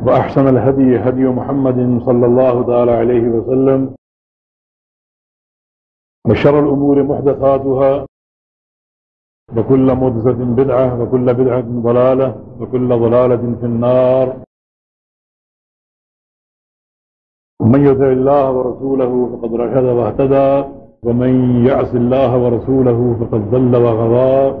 وأحسن الهدي هدي محمد صلى الله تعالى عليه وسلم وشر الأمور محدثاتها وكل محدثة بدعة وكل بدعة ضلالة وكل ضلالة في النار من يطع الله ورسوله فقد رشد واهتدى ومن يعص الله ورسوله فقد ضل وغضى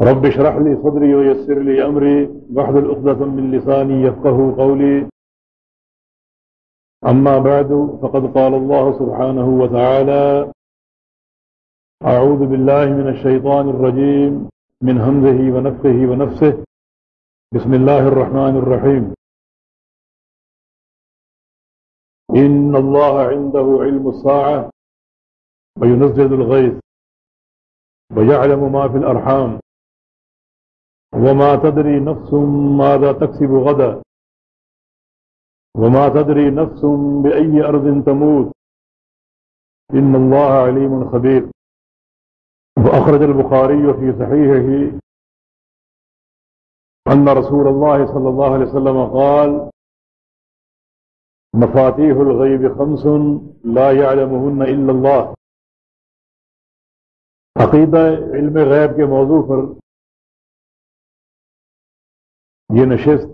رب اشرح لي صدري ويسر لي أمري، واحلل عقدة من لساني يفقه قولي. أما بعد، فقد قال الله سبحانه وتعالى أعوذ بالله من الشيطان الرجيم، من همزه ونفخه ونفسه. بسم الله الرحمن الرحيم. إن الله عنده علم الساعة، وينزل الغيث، ويعلم ما في الأرحام. وما تدري نفس ماذا تكسب غدا وما تدري نفس بأي أرض تموت. إن الله عليم خبير. وأخرج البخاري في صحيحه أن رسول الله صلى الله عليه وسلم قال مفاتيح الغيب خمس لا يعلمهن إلا الله. عقیدہ علم غیب کے موضوع پر یہ نشست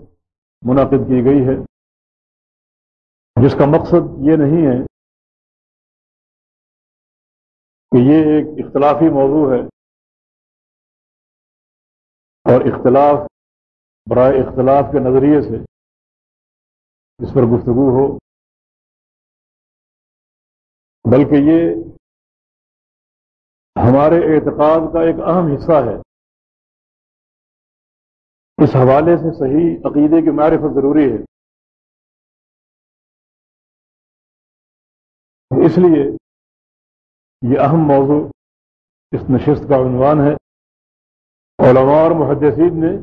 منعقد کی گئی ہے۔ جس کا مقصد یہ نہیں ہے کہ یہ ایک اختلافی موضوع ہے اور اختلاف برائے اختلاف کے نظریے سے اس پر گفتگو ہو، بلکہ یہ ہمارے اعتقاد کا ایک اہم حصہ ہے۔ اس حوالے سے صحیح عقیدے کی معرفت ضروری ہے۔ اس لیے یہ اہم موضوع اس نشست کا عنوان ہے۔ علماء اور محدثین نے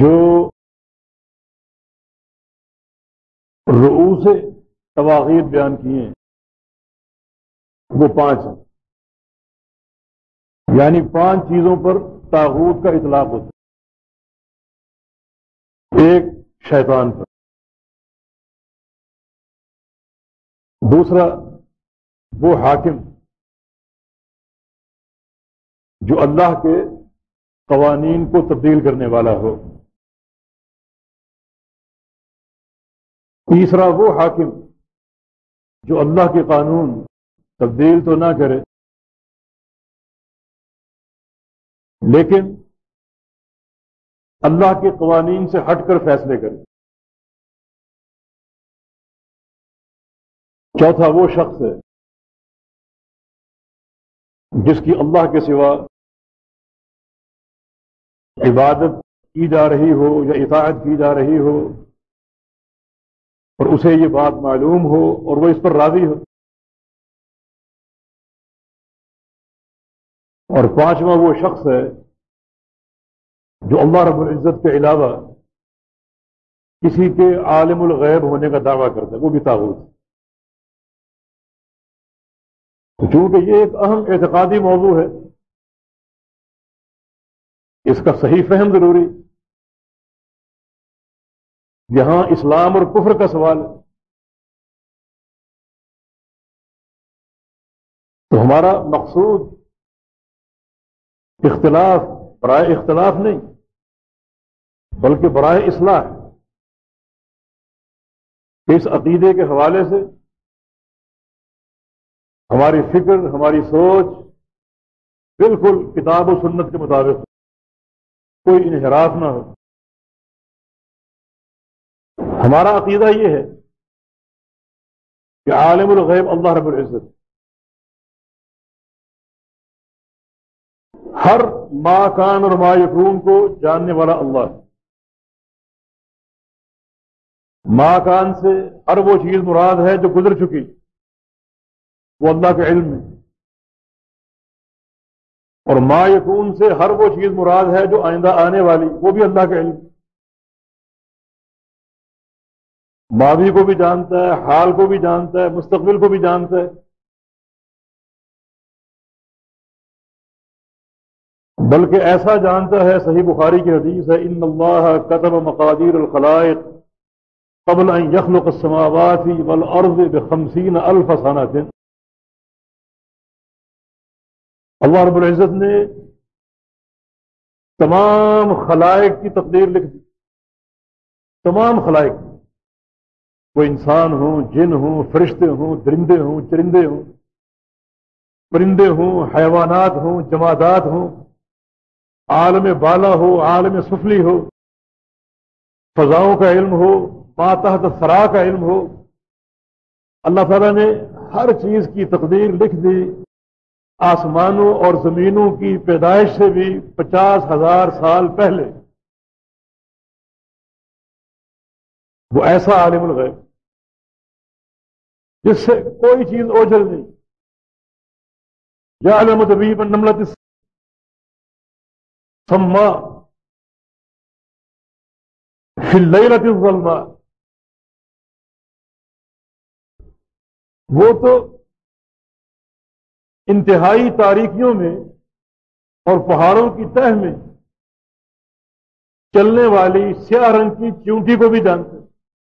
جو رؤوس تواغیر بیان کیے ہیں، وہ پانچ ہیں۔ یعنی پانچ چیزوں پر تاغوت کا اطلاق ہوتا ہے۔ ایک، شیطان پر۔ دوسرا، وہ حاکم جو اللہ کے قوانین کو تبدیل کرنے والا ہو۔ تیسرا، وہ حاکم جو اللہ کے قانون تبدیل تو نہ کرے لیکن اللہ کے قوانین سے ہٹ کر فیصلے کرے چوتھا وہ شخص ہے جس کی اللہ کے سوا عبادت کی جا رہی ہو یا اطاعت کی جا رہی ہو اور اسے یہ بات معلوم ہو اور وہ اس پر راضی ہو۔ اور پانچواں وہ شخص ہے جو اللہ رب العزت کے علاوہ کسی کے عالم الغیب ہونے کا دعویٰ کرتا ہے، وہ بھی تاغوت چونکہ یہ ایک اہم اعتقادی موضوع ہے، اس کا صحیح فہم ضروری یہاں اسلام اور کفر کا سوال ہے۔ تو ہمارا مقصود اختلاف برائے اختلاف نہیں، بلکہ برائے اصلاح۔ اس عقیدے کے حوالے سے ہماری فکر، ہماری سوچ بالکل کتاب و سنت کے مطابق کوئی انحراف نہ ہو۔ ہمارا عقیدہ یہ ہے کہ عالم الغیب اللہ رب العزت ہر ما کان اور ما یقون کو جاننے والا اللہ ماں کان سے ہر وہ چیز مراد ہے جو گزر چکی۔ وہ اللہ کے علم میں۔ اور ما یقون سے ہر وہ چیز مراد ہے جو آئندہ آنے والی، وہ بھی اللہ کے علم۔ ماضی کو بھی جانتا ہے، حال کو بھی جانتا ہے، مستقبل کو بھی جانتا ہے۔ بلکہ ایسا جانتا ہے، صحیح بخاری کی حدیث ہے ان اللہ قطب مقادیر الخلائق قبل ان يخلق السماوات والارض بخمسین الف سنت اللہ رب العزت نے تمام خلائق کی تقدیر لکھ دی۔ تمام خلائق۔ وہ انسان ہوں، جن ہوں، فرشتے ہوں، درندے ہوں، چرندے ہوں، پرندے ہوں، حیوانات ہوں، جمادات ہوں۔ عالم بالا ہو، عالم سفلی ہو، فضاؤں کا علم ہو، ماتحت سرا کا علم ہو۔ اللہ تعالیٰ نے ہر چیز کی تقدیر لکھ دی۔ آسمانوں اور زمینوں کی پیدائش سے بھی پچاس ہزار سال پہلے۔ وہ ایسا عالم الغیب، جس سے کوئی چیز اوجل نہیں۔ یا علم طبیب نملت سما فلت وہ تو انتہائی تاریکیوں میں اور پہاڑوں کی تہ میں چلنے والی سیاہ رنگ کی چونٹی کو بھی جانتے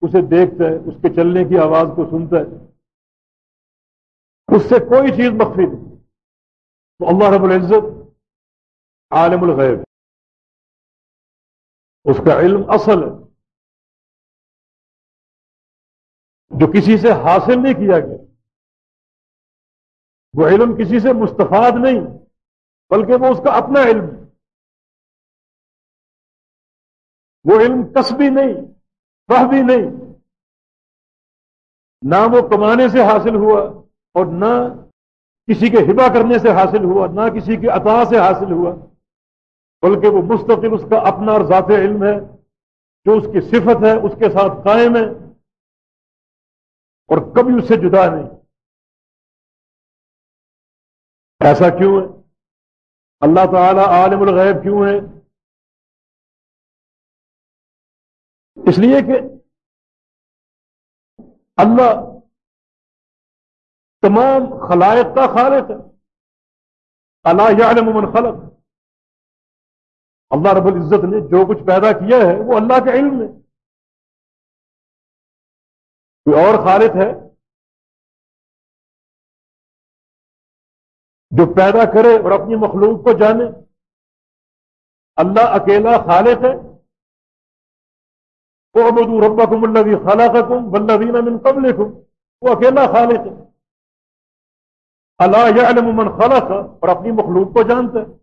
اسے دیکھتا ہے اس کے چلنے کی آواز کو سنتا ہے اس سے کوئی چیز مخفی نہیں۔ تو اللہ رب العزت عالم الغیب۔ اس کا علم اصل ہے۔ جو کسی سے حاصل نہیں کیا گیا۔ وہ علم کسی سے مستفاد نہیں، بلکہ وہ اس کا اپنا علم۔ وہ علم کسبی نہیں بھی نہیں۔ نہ وہ کمانے سے حاصل ہوا اور نہ کسی کے ہبا کرنے سے حاصل ہوا، نہ کسی کے عطا سے حاصل ہوا۔ بلکہ وہ مستقل اس کا اپنا اور ذات علم ہے، جو اس کی صفت ہے، اس کے ساتھ قائم ہے۔ اور کبھی اس سے جدا نہیں۔ ایسا کیوں ہے؟ اللہ تعالی عالم الغیب کیوں ہے؟ اس لیے کہ اللہ تمام خلائق کا خالق ہے۔ اللہ یعلم من خلق۔ اللہ رب العزت نے جو کچھ پیدا کیا ہے وہ اللہ کے علم میں۔ کوئی اور خالق ہے جو پیدا کرے اور اپنی مخلوق کو جانے۔ اللہ اکیلا خالق ہے۔ وہ ربکم الذی خلقکم والذین من قبلکم، وہ اکیلا خالق ہے۔ اللہ یعلم من خلق اور اپنی مخلوق کو جانتا ہے۔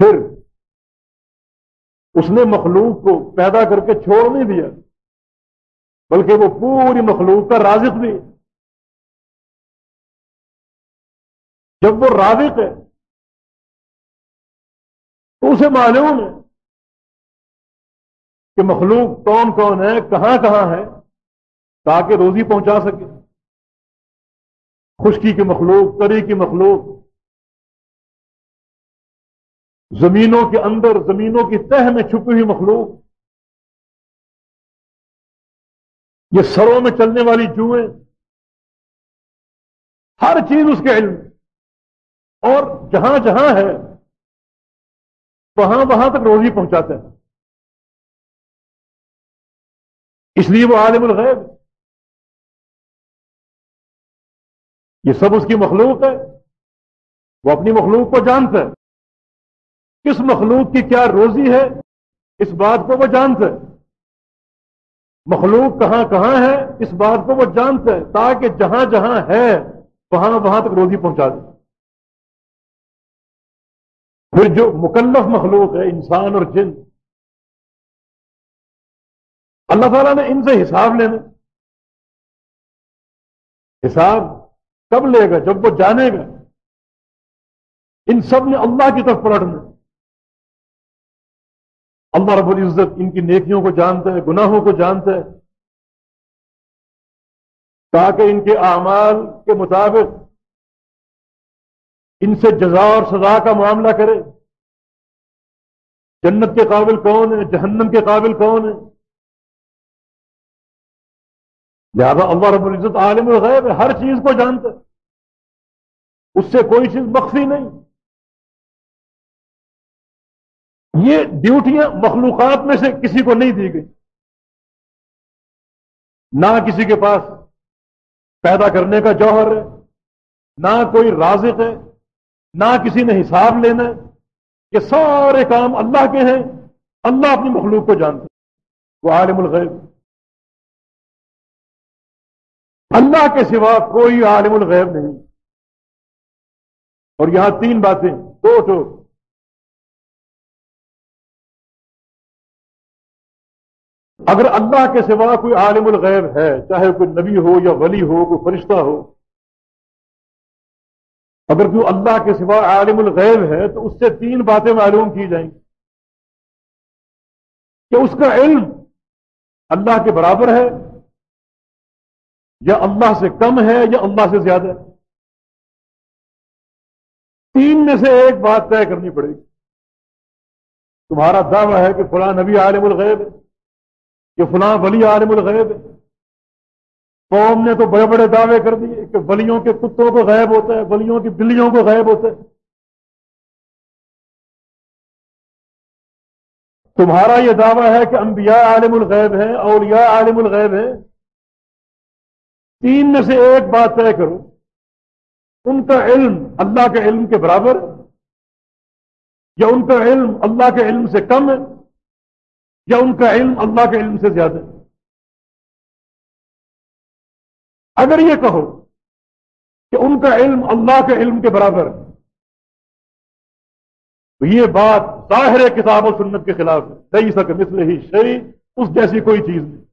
پھر اس نے مخلوق کو پیدا کر کے چھوڑ نہیں دیا، بلکہ وہ پوری مخلوق کا رازق بھی جب وہ رازق ہے، تو اسے معلوم ہے کہ مخلوق کون کون ہے، کہاں کہاں ہے، تاکہ روزی پہنچا سکے۔ خشکی کی مخلوق، تری کی مخلوق زمینوں کے اندر، زمینوں کی تہ میں چھپی ہوئی مخلوق، یہ سروں میں چلنے والی جوئیں، ہر چیز اس کے علم۔ اور جہاں جہاں ہے، وہاں وہاں تک روزی پہنچاتے ہیں۔ اس لیے وہ عالم الغیب۔ یہ سب اس کی مخلوق ہے۔ وہ اپنی مخلوق کو جانتا ہے۔ کس مخلوق کی کیا روزی ہے؟ اس بات کو وہ جانتا ہے مخلوق کہاں کہاں ہے؟ اس بات کو وہ جانتا ہے تاکہ جہاں جہاں ہے، وہاں وہاں تک روزی پہنچا دے۔ پھر جو مکلف مخلوق ہے، انسان اور جن، اللہ تعالیٰ نے ان سے حساب لینا حساب کب لے گا؟ جب وہ جانے گا۔ ان سب نے اللہ کی طرف پلٹنا۔ اللہ رب العزت ان کی نیکیوں کو جانتا ہے، گناہوں کو جانتا ہے۔ تاکہ ان کے اعمال کے مطابق ان سے جزا اور سزا کا معاملہ کرے۔ جنت کے قابل کون ہے؟ جہنم کے قابل کون ہے؟ لہذا اللہ رب العزت عالم الغیب ہے، ہر چیز کو جانتا ہے۔ اس سے کوئی چیز مخفی نہیں۔ یہ ڈیوٹیاں مخلوقات میں سے کسی کو نہیں دی گئی۔ نہ کسی کے پاس پیدا کرنے کا جوہر ہے، نہ کوئی رازق ہے، نہ کسی نے حساب لینا ہے یہ سارے کام اللہ کے ہیں۔ اللہ اپنی مخلوق کو جانتا ہے۔ وہ عالم الغیب۔ اللہ کے سوا کوئی عالم الغیب نہیں۔ اور یہاں تین باتیں، دو تو اگر اللہ کے سوا کوئی عالم الغیب ہے، چاہے کوئی نبی ہو یا ولی ہو، کوئی فرشتہ ہو، اگر کوئی اللہ کے سوا عالم الغیب ہے، تو اس سے تین باتیں معلوم کی جائیں گی۔ کہ اس کا علم اللہ کے برابر ہے، یا اللہ سے کم ہے، یا اللہ سے زیادہ ہے۔ تین میں سے ایک بات طے کرنی پڑے گی۔ تمہارا دعویٰ ہے کہ فلاں نبی عالم الغیب ہے۔ کہ فلاں ولی عالم الغیب ہے۔ قوم نے تو بڑے بڑے دعوے کر دیے کہ ولیوں کے کتوں کو غائب ہوتا ہے، ولیوں کی بلیوں کو غائب ہوتا ہے۔ تمہارا یہ دعویٰ ہے کہ انبیاء عالم الغیب ہیں، اولیاء عالم الغیب ہیں۔ تین میں سے ایک بات طے کرو، ان کا علم اللہ کے علم کے برابر یا ان کا علم اللہ کے علم سے کم ہے؟ یا ان کا علم اللہ کے علم سے زیادہ ہے۔ اگر یہ کہو کہ ان کا علم اللہ کے علم کے برابر ہے، تو یہ بات ظاہر کتاب و سنت کے خلاف ہے۔ صحیح سک مثل ہی شہری اس جیسی کوئی چیز نہیں۔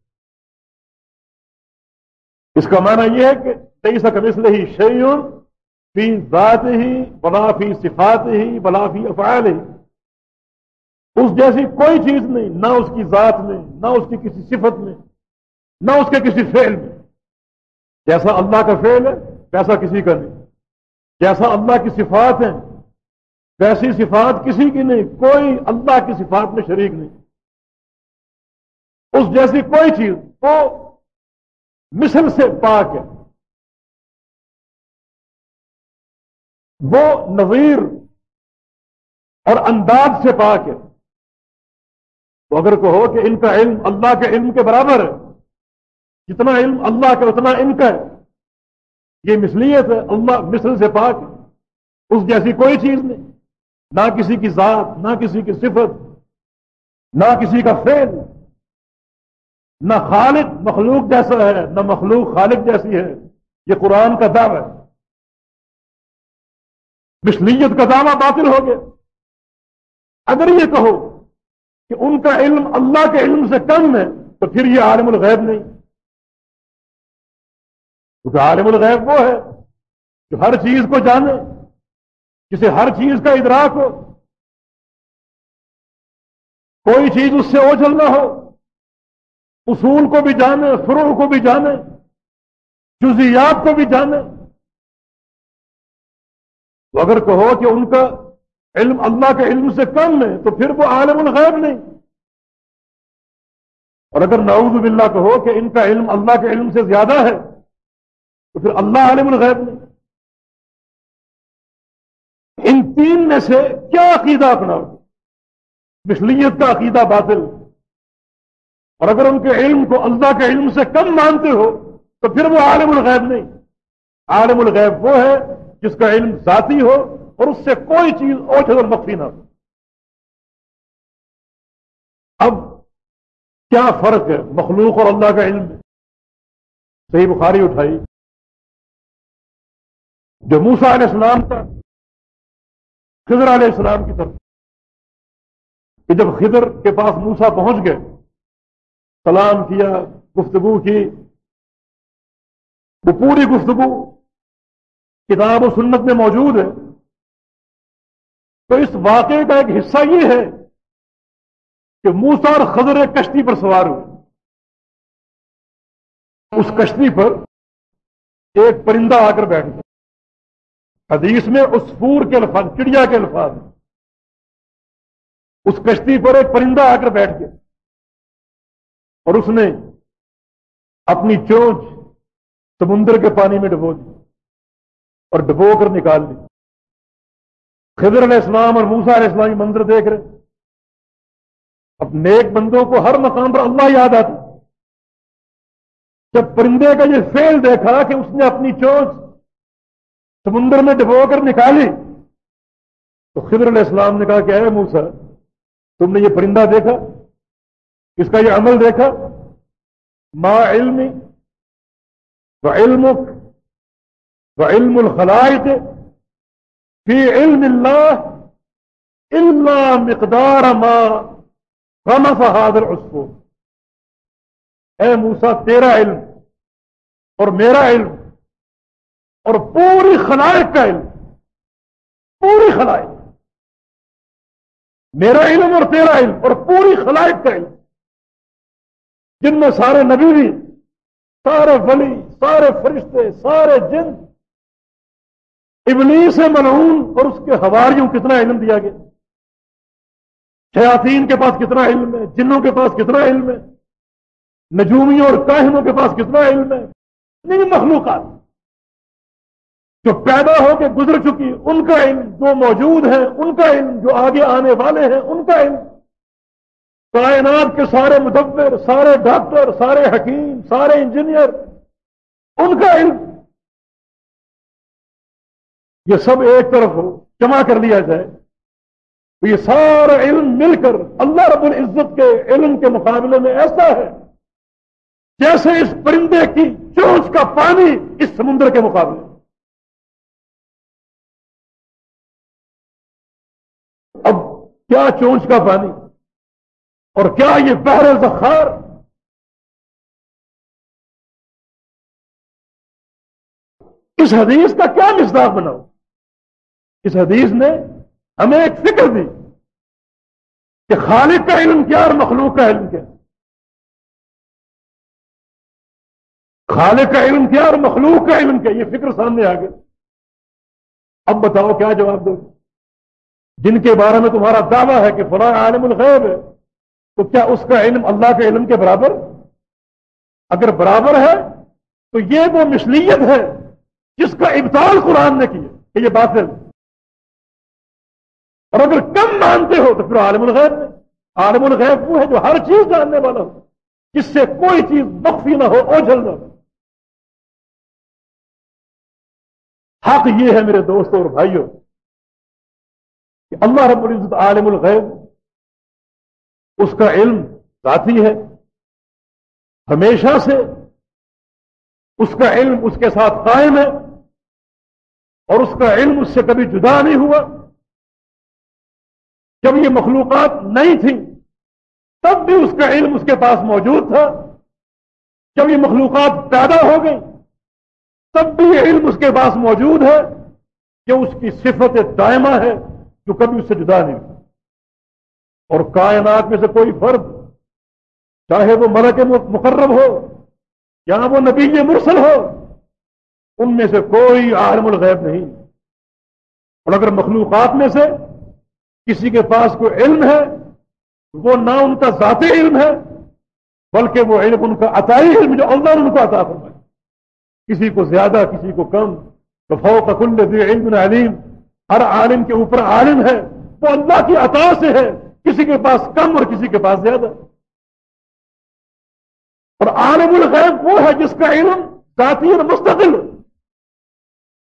اس کا معنی یہ ہے کہ تئی سا کمسل ہی شعیون فی ذات ہی بلا فی صفات ہی بلا فی افعال ہی اس جیسی کوئی چیز نہیں، نہ اس کی ذات میں، نہ اس کی کسی صفت میں، نہ اس کے کسی فعل میں۔ جیسا اللہ کا فعل ہے ویسا کسی کا نہیں۔ جیسا اللہ کی صفات ہیں، ویسی صفات کسی کی نہیں، کوئی اللہ کی صفات میں شریک نہیں۔ اس جیسی کوئی چیز وہ مثل سے پاک ہے۔ وہ نظیر اور انداز سے پاک ہے۔ تو اگر کہو کہ ان کا علم اللہ کے علم کے برابر ہے جتنا علم اللہ کا اتنا ان کا ہے۔ یہ مثلیت ہے اللہ مثل سے پاک اس جیسی کوئی چیز نہیں۔ نہ کسی کی ذات، نہ کسی کی صفت، نہ کسی کا فیل نہ خالق مخلوق جیسا ہے، نہ مخلوق خالق جیسی ہے۔ یہ قرآن کا دعوی ہے۔ مشلیت کا دعویٰ باطل ہو گیا۔ اگر یہ کہو کہ ان کا علم اللہ کے علم سے کم ہے، تو پھر یہ عالم الغیب نہیں۔ کیونکہ عالم الغیب وہ ہے جو ہر چیز کو جانے، جسے ہر چیز کا ادراک ہو۔ کوئی چیز اس سے اوجھل نہ ہو، اصول کو بھی جانے، فروغ کو بھی جانے جزیات کو بھی جانے۔ تو اگر کہو کہ ان کا علم اللہ کے علم سے کم ہے، تو پھر وہ عالم الغیب نہیں۔ اور اگر نعوذ باللہ کہو کہ ان کا علم اللہ کے علم سے زیادہ ہے، تو پھر اللہ عالم الغیب نہیں۔ ان تین میں سے کیا عقیدہ اپنا مثلیت کا عقیدہ باطل۔ اور اگر ان کے علم کو اللہ کے علم سے کم مانتے ہو، تو پھر وہ عالم الغیب نہیں۔ عالم الغیب وہ ہے جس کا علم ذاتی ہو اور اس سے کوئی چیز اوجھل اور مخفی نہ ہو۔ اب کیا فرق ہے مخلوق اور اللہ کا علم؟ صحیح بخاری اٹھائی۔ جو موسا علیہ السلام کا خضر علیہ السلام کی طرف۔ کہ جب خضر کے پاس موسا پہنچ گئے، سلام کیا، گفتگو کی، وہ پوری گفتگو کتاب و سنت میں موجود ہے۔ تو اس واقعے کا ایک حصہ یہ ہے کہ موسا اور خضر ایک کشتی پر سوار ہوئے۔ اس کشتی پر ایک پرندہ آ کر بیٹھ گیا۔ حدیث میں اسفور کے الفاظ، چڑیا کے الفاظ۔ اس کشتی پر ایک پرندہ آ کر بیٹھ گیا۔ اور اس نے اپنی چونچ سمندر کے پانی میں ڈبو دی اور ڈبو کر نکال دی۔ خضر علیہ السلام اور موسا علیہ السلام منظر دیکھ رہے اب نیک بندوں کو ہر مقام پر اللہ یاد آتا جب پرندے کا یہ فیل دیکھا کہ اس نے اپنی چونچ سمندر میں ڈبو کر نکالی، تو خضر علیہ السلام نے کہا کہ اے موسا تم نے یہ پرندہ دیکھا؟ اس کا یہ عمل دیکھا؟ ما علمی و علم و علم الخلائق فی علم اللہ الا مقدار ما رمف حاضر عصفور اے موسا تیرا علم اور میرا علم اور پوری خلائق کا علم، پوری خلائق۔ میرا علم اور تیرا علم اور پوری خلائق کا علم۔ جن میں سارے نبی بھی، سارے ولی، سارے فرشتے، سارے جن ابلی سے ملعون اور اس کے ہواریوں کتنا علم دیا گیا؟ شیاطین کے پاس کتنا علم ہے؟ جنوں کے پاس کتنا علم ہے؟ نجومیوں اور کاہنوں کے پاس کتنا علم ہے؟ نہیں مخلوقات۔ جو پیدا ہو کے گزر چکی، ان کا علم جو موجود ہے، ان کا علم جو آگے آنے والے ہیں، ان کا علم۔ کائنات کے سارے مدبر، سارے ڈاکٹر، سارے حکیم، سارے انجینئر، ان کا علم یہ سب ایک طرف ہو، جمع کر لیا جائے۔ تو یہ سارا علم مل کر اللہ رب العزت کے علم کے مقابلے میں ایسا ہے جیسے اس پرندے کی چونچ کا پانی اس سمندر کے مقابلے۔ اب کیا چونچ کا پانی اور کیا یہ بحر زخار اس حدیث کا کیا مزداق بناؤ؟ اس حدیث نے ہمیں ایک فکر دی کہ خالق کا علم کیا اور مخلوق کا علم کیا؟ خالق کا علم کیا اور مخلوق کا علم کیا؟ یہ فکر سامنے آ گیا اب بتاؤ، کیا جواب دو جن کے بارے میں تمہارا دعویٰ ہے کہ فلاں عالم الغیب ہے، تو کیا اس کا علم اللہ کے علم کے برابر؟ اگر برابر ہے، تو یہ وہ مشلیت ہے جس کا ابتال قرآن نے کیا کہ یہ بات ہے۔ اور اگر کم مانتے ہو تو پھر عالم الغیب میں۔ عالم الغیب وہ ہے جو ہر چیز جاننے والا ہو، جس سے کوئی چیز مخفی نہ ہو، اوجھل نہ ہو۔ حق یہ ہے میرے دوستوں اور بھائیوں کہ اللہ رب العزت عالم الغیب اس کا علم ذاتی ہے، ہمیشہ سے اس کا علم اس کے ساتھ قائم ہے اور اس کا علم اس سے کبھی جدا نہیں ہوا۔ جب یہ مخلوقات نہیں تھیں، تب بھی اس کا علم اس کے پاس موجود تھا۔ جب یہ مخلوقات پیدا ہو گئی تب بھی یہ علم اس کے پاس موجود ہے کہ اس کی صفت دائمہ ہے جو کبھی اس سے جدا نہیں۔ اور کائنات میں سے کوئی فرد، چاہے وہ ملک مقرب ہو یا وہ نبی مرسل ہو، ان میں سے کوئی عالم الغیب نہیں۔ اور اگر مخلوقات میں سے کسی کے پاس کوئی علم ہے، وہ نہ ان کا ذاتی علم ہے، بلکہ وہ علم ان کا عطائی علم جو اللہ نے ان کو عطا فرمائے کسی کو زیادہ، کسی کو کم۔ تو فوق کل علم علیم۔ ہر عالم کے اوپر عالم ہے، وہ اللہ کی عطا سے ہے۔ کسی کے پاس کم اور کسی کے پاس زیادہ۔ اور عالم الغیب وہ ہے جس کا علم ذاتی اور مستقل۔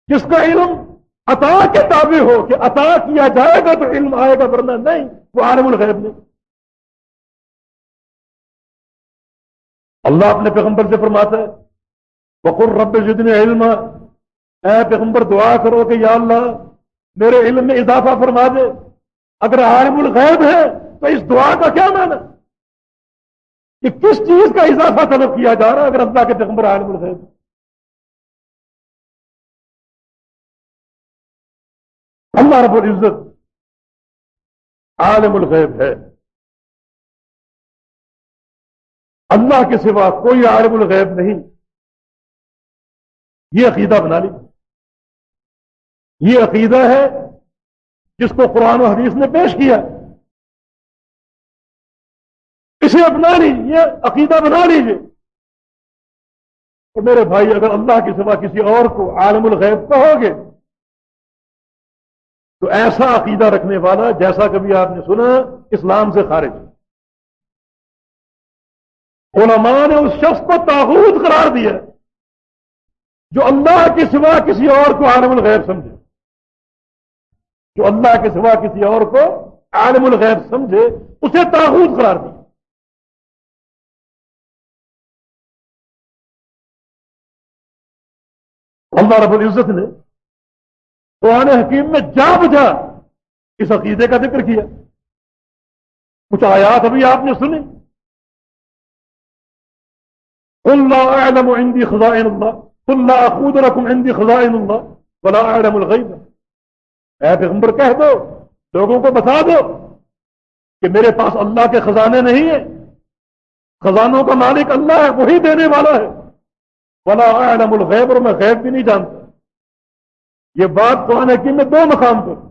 جس کا علم عطا کے تابع ہو کہ عطا کیا جائے گا تو علم آئے گا، ورنہ نہیں، وہ عالم الغیب نہیں۔ اللہ اپنے پیغمبر سے فرماتا ہے بقر رب جتنے علم اے پیغمبر، دعا کرو کہ یا اللہ میرے علم میں اضافہ فرما دے۔ اگر عالم الغیب ہے تو اس دعا کا کیا معنی؟ کہ کس چیز کا اضافہ طلب کیا جا رہا ہے اگر اللہ کے پیغمبر عالم الغیب؟ اللہ رب العزت عالم الغیب ہے۔ اللہ کے سوا کوئی عالم الغیب نہیں۔ یہ عقیدہ بنا لی یہ عقیدہ ہے جس کو قرآن و حدیث نے پیش کیا۔ اسے اپنا لیجیے یہ عقیدہ بنا لیجیے اور میرے بھائی، اگر اللہ کے سوا کسی اور کو عالم الغیب کہو گے تو ایسا عقیدہ رکھنے والا جیسا کبھی آپ نے سنا اسلام سے خارج علماء نے اس شخص کو تاغوت قرار دیا جو اللہ کے سوا کسی اور کو عالم الغیب سمجھے۔ جو اللہ کے سوا کسی اور کو عالم الغیب سمجھے، اسے تاغوت قرار دیا۔ اللہ رب العزت نے قرآن حکیم میں جا بجا اس عقیدے کا ذکر کیا۔ کچھ آیات ابھی آپ نے سنی۔ اللہ اعلم عندي خزائن اللہ، قل لا اخود لكم عندي خزائن اللہ، ولا اعلم الغیب۔ اے پیغمبر، کہہ دو، لوگوں کو بتا دو کہ میرے پاس اللہ کے خزانے نہیں ہیں۔ خزانوں کا مالک اللہ ہے، وہی دینے والا ہے۔ ولا اعلم الغیب، اور میں غیب بھی نہیں جانتا۔ یہ بات قرآن ہاں حکیم میں دو مقام پر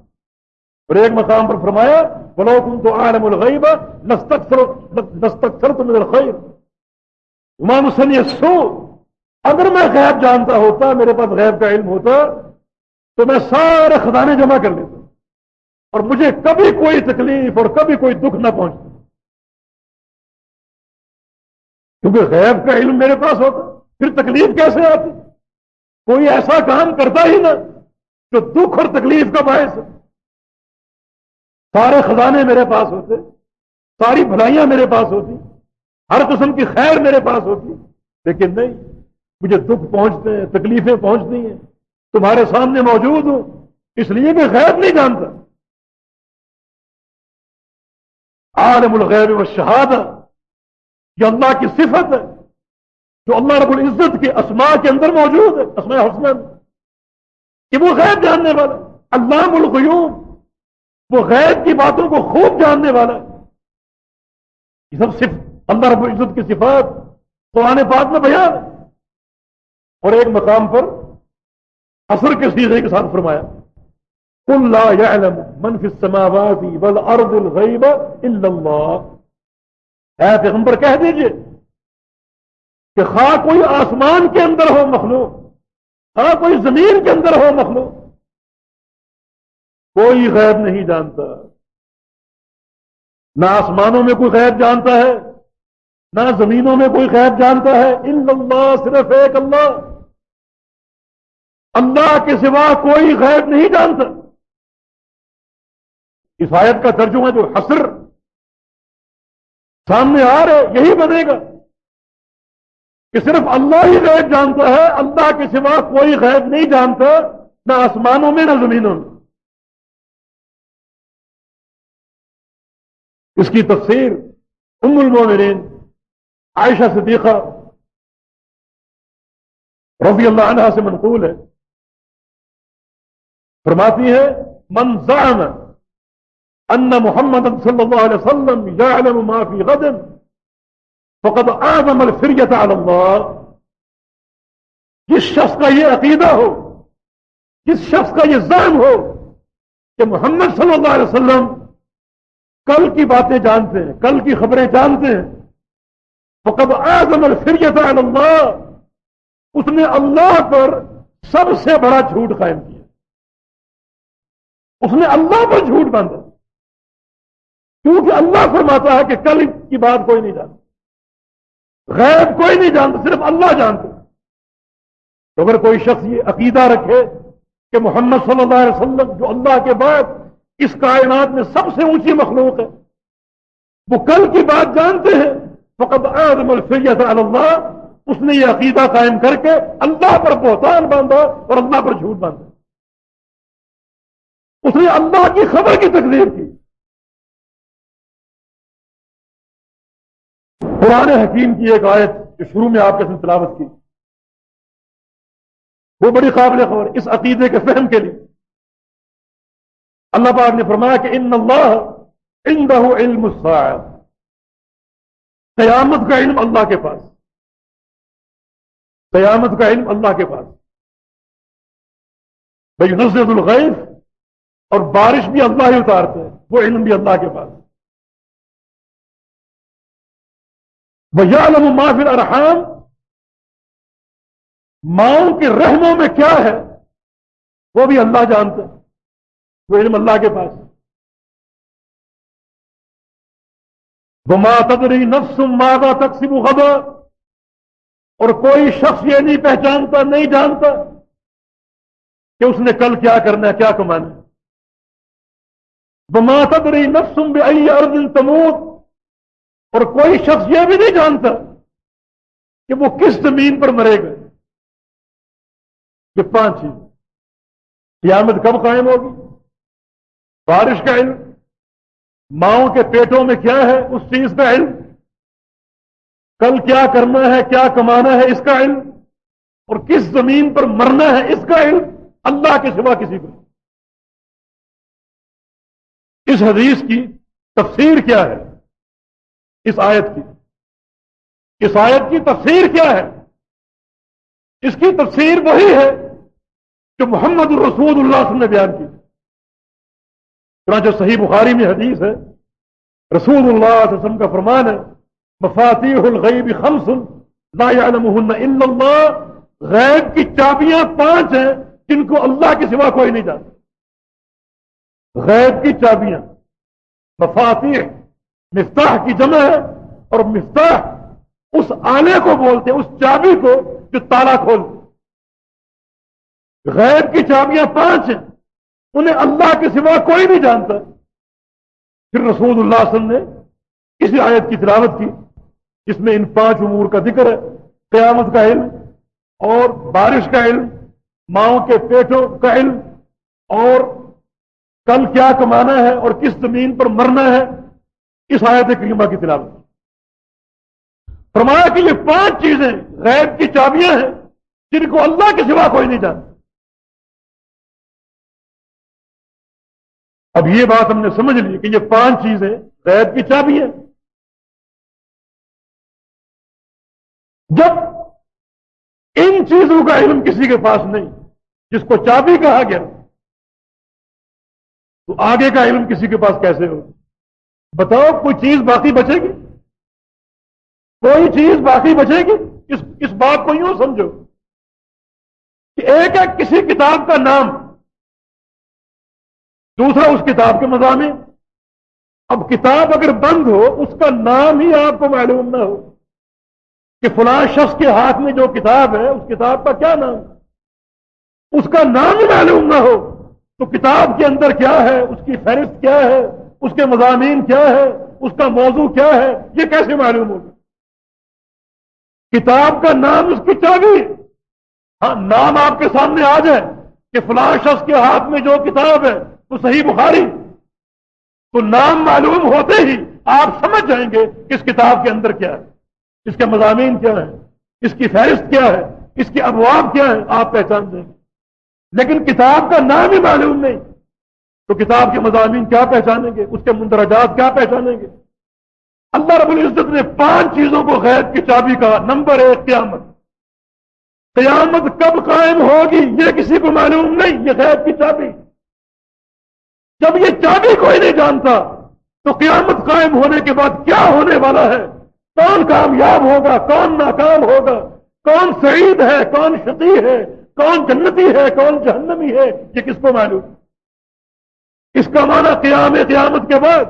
اور ایک مقام پر فرمایا بلو تم تو عالم الغیب نستکثر من الخیر۔ امام حسن یہ سو، اگر میں غیب جانتا ہوتا، میرے پاس غیب کا علم ہوتا، تو میں سارے خزانے جمع کر لیتا۔ اور مجھے کبھی کوئی تکلیف اور کبھی کوئی دکھ نہ پہنچتا۔ کیونکہ غیب کا علم میرے پاس ہوتا، پھر تکلیف کیسے آتی؟ کوئی ایسا کام کرتا ہی نہ۔ جو دکھ اور تکلیف کا باعث سارے خزانے میرے پاس ہوتے، ساری بھلائیاں میرے پاس ہوتی، ہر قسم کی خیر میرے پاس ہوتی۔ لیکن نہیں، مجھے دکھ پہنچتے ہیں، تکلیفیں پہنچتی ہیں۔ تمہارے سامنے موجود ہوں، اس لیے میں خیر نہیں جانتا۔ عالم الغیب و شہاد یہ اللہ کی صفت ہے، جو اللہ رب العزت کے اسماء کے اندر موجود ہے، اسماء حسن کہ وہ غیر جاننے والا اللہ الغیوم وہ غیر کی باتوں کو خوب جاننے والا یہ سب صرف اللہ رب العزت کی صفات قرآن پاک میں بیان اور ایک مقام پر اثر کے سیزے کے ساتھ فرمایا کل لا يعلم من في السماوات والارض الغیب الا اللہ۔ اے پیغمبر کہہ دیجیے کہ خواہ کوئی آسمان کے اندر ہو مخلوق ہاں کوئی زمین کے اندر ہو مخلوق۔ کوئی غیب نہیں جانتا۔ نہ آسمانوں میں کوئی غیب جانتا ہے، نہ زمینوں میں کوئی غیب جانتا ہے۔ ان اللہ صرف ایک اللہ۔ اللہ کے سوا کوئی غیب نہیں جانتا۔ اس آیت کا ترجمہ جو حسر سامنے آ رہے یہی بنے گا۔ کہ صرف اللہ ہی غیب جانتا ہے، اللہ کے سوا کوئی غیب نہیں جانتا، نہ آسمانوں میں، نہ زمینوں میں۔ اس کی تفسیر ام المومنین عائشہ صدیقہ رضی اللہ عنہ سے منقول ہے۔ فرماتی ہے، من زعم ان محمد صلی اللہ علیہ وسلم يعلم ما في غد فقط آزم الفریت علی اللہ۔ جس شخص کا یہ عقیدہ ہو، جس شخص کا یہ ذہن ہو کہ محمد صلی اللہ علیہ وسلم کل کی باتیں جانتے ہیں، کل کی خبریں جانتے ہیں فقط آزم الفریت علی اللہ۔ اس نے اللہ پر سب سے بڑا جھوٹ قائم کیا۔ اس نے اللہ پر جھوٹ باندھا۔ کیونکہ اللہ فرماتا ہے کہ کل کی بات کوئی نہیں جانتا غیب کوئی نہیں جانتا، صرف اللہ جانتا تو اگر کوئی شخص یہ عقیدہ رکھے کہ محمد صلی اللہ علیہ وسلم جو اللہ کے بعد اس کائنات میں سب سے اونچی مخلوق ہے، وہ کل کی بات جانتے ہیں فقط آدم الفیت اللہ۔ اس نے یہ عقیدہ قائم کر کے اللہ پر بہتان باندھا اور اللہ پر جھوٹ باندھا۔ اس نے اللہ کی خبر کی تقدیر کی۔ قرآن حکیم کی ایک آیت جو شروع میں آپ کے ساتھ تلاوت کی۔ وہ بڑی قابل خبر اس عقیدے کے فہم کے لیے۔ اللہ پاک نے فرمایا کہ ان اللہ عندہ علم الساعت قیامت کا علم اللہ کے پاس۔ قیامت کا علم اللہ کے پاس۔ بھائی نزد الغیف اور بارش بھی اللہ ہی اتارتے ہیں، وہ علم بھی اللہ کے پاس۔ علم معافر ارحام ماؤں کے رحموں میں کیا ہے؟ وہ بھی اللہ جانتے ہیں وہ علم اللہ کے پاس بما تدری نفس مادا تقسیم خبر اور کوئی شخص یہ نہیں پہچانتا، نہیں جانتا کہ اس نے کل کیا کرنا ہے، کیا کمانا ہے۔ بما تدری نفس بے ارد تمود اور کوئی شخص یہ بھی نہیں جانتا کہ وہ کس زمین پر مرے گا یہ پانچ چیز قیامت کب قائم ہوگی؟ بارش کا علم۔ ماؤں کے پیٹوں میں کیا ہے؟ اس چیز کا علم۔ کل کیا کرنا ہے؟ کیا کمانا ہے؟ اس کا علم۔ اور کس زمین پر مرنا ہے؟ اس کا علم۔ اللہ کے سوا کسی کو اس حدیث کی تفسیر کیا ہے؟ اس آیت کی۔ اس آیت کی تفسیر کیا ہے؟ اس کی تفسیر وہی ہے جو محمد الرسول اللہ صلی اللہ علیہ وسلم نے بیان کی۔ چنانچہ صحیح بخاری میں حدیث ہے، رسول اللہ علیہ وسلم کا فرمان ہے، مفاتیح الغیب خمس، لا يعلمهن الا اللہ، غیب کی چابیاں پانچ ہیں، جن کو اللہ کے سوا کوئی نہیں جانتا۔ غیب کی چابیاں، مفاتیح مفتاح کی جمع ہے اور مفتاح اس آنے کو بولتے اس چابی کو جو تالا کھول۔ غیب کی چابیاں پانچ ہیں، انہیں اللہ کے سوا کوئی نہیں جانتا۔ پھر رسول اللہ علیہ وسلم نے اسی آیت کی تلاوت کی، جس میں ان پانچ امور کا ذکر ہے، قیامت کا علم اور بارش کا علم، ماؤں کے پیٹوں کا علم اور کل کیا کمانا ہے اور کس زمین پر مرنا ہے۔ اس آیت کریمہ کی تلاوت فرمایا کہ یہ پانچ چیزیں غیب کی چابیاں ہیں جن کو اللہ کے سوا کوئی نہیں جانتا۔ اب یہ بات ہم نے سمجھ لی کہ یہ پانچ چیزیں غیب کی چابی ہیں۔ جب ان چیزوں کا علم کسی کے پاس نہیں، جس کو چابی کہا گیا، تو آگے کا علم کسی کے پاس کیسے ہو بتاؤ کوئی چیز باقی بچے گی؟ کوئی چیز باقی بچے گی؟ اس اس بات کو یوں سمجھو کہ ایک ہے کسی کتاب کا نام، دوسرا اس کتاب کے مضامین۔ اب کتاب اگر بند ہو، اس کا نام ہی آپ کو معلوم نہ ہو کہ فلاں شخص کے ہاتھ میں جو کتاب ہے، اس کتاب کا کیا نام؟ اس کا نام ہی معلوم نہ ہو تو کتاب کے اندر کیا ہے؟ اس کی فہرست کیا ہے؟ اس کے مضامین کیا ہے؟ اس کا موضوع کیا ہے؟ یہ کیسے معلوم ہوگا؟ کتاب کا نام اس کی چابی ہاں نام آپ کے سامنے آ جائے کہ فلاں شخص کے ہاتھ میں جو کتاب ہے، تو صحیح بخاری۔ تو نام معلوم ہوتے ہی آپ سمجھ جائیں گے کہ اس کتاب کے اندر کیا ہے۔ اس کے مضامین کیا ہے اس کی فہرست کیا ہے؟ اس کے ابواب کیا ہے آپ پہچان دیں گے۔ لیکن کتاب کا نام ہی معلوم نہیں۔ تو کتاب کے مضامین کیا پہچانیں گے؟ اس کے مندرجات کیا پہچانیں گے؟ اللہ رب العزت نے پانچ چیزوں کو غیب کی چابی کا نمبر ایک، قیامت۔ قیامت کب قائم ہوگی یہ کسی کو معلوم نہیں، یہ غیب کی چابی۔ جب یہ چابی کوئی نہیں جانتا، تو قیامت قائم ہونے کے بعد کیا ہونے والا ہے؟ کون کامیاب ہوگا؟ کون ناکام ہوگا؟ کون سعید ہے؟ کون شتی ہے؟ کون جنتی ہے؟ کون جہنمی ہے؟ یہ کس کو معلوم؟ اس کا معنی قیام قیامت کے بعد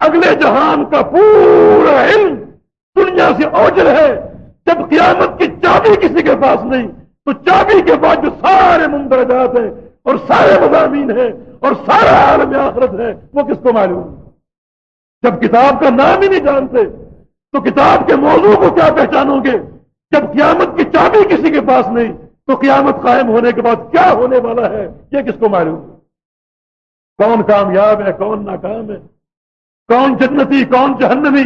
اگلے جہان کا پورا علم دنیا سے اوجل ہے۔ جب قیامت کی چابی کسی کے پاس نہیں، تو چابی کے بعد جو سارے مندرجات ہیں اور سارے مضامین ہیں اور سارا عالم آخرت ہے، وہ کس کو معلوم؟ جب کتاب کا نام ہی نہیں جانتے، تو کتاب کے موضوع کو کیا پہچانو گے؟ جب قیامت کی چابی کسی کے پاس نہیں، تو قیامت قائم ہونے کے بعد کیا ہونے والا ہے؟ یہ کس کو معلوم؟ کون کامیاب ہے، کون ناکام ہے؟ کون جنتی، کون جہنمی؟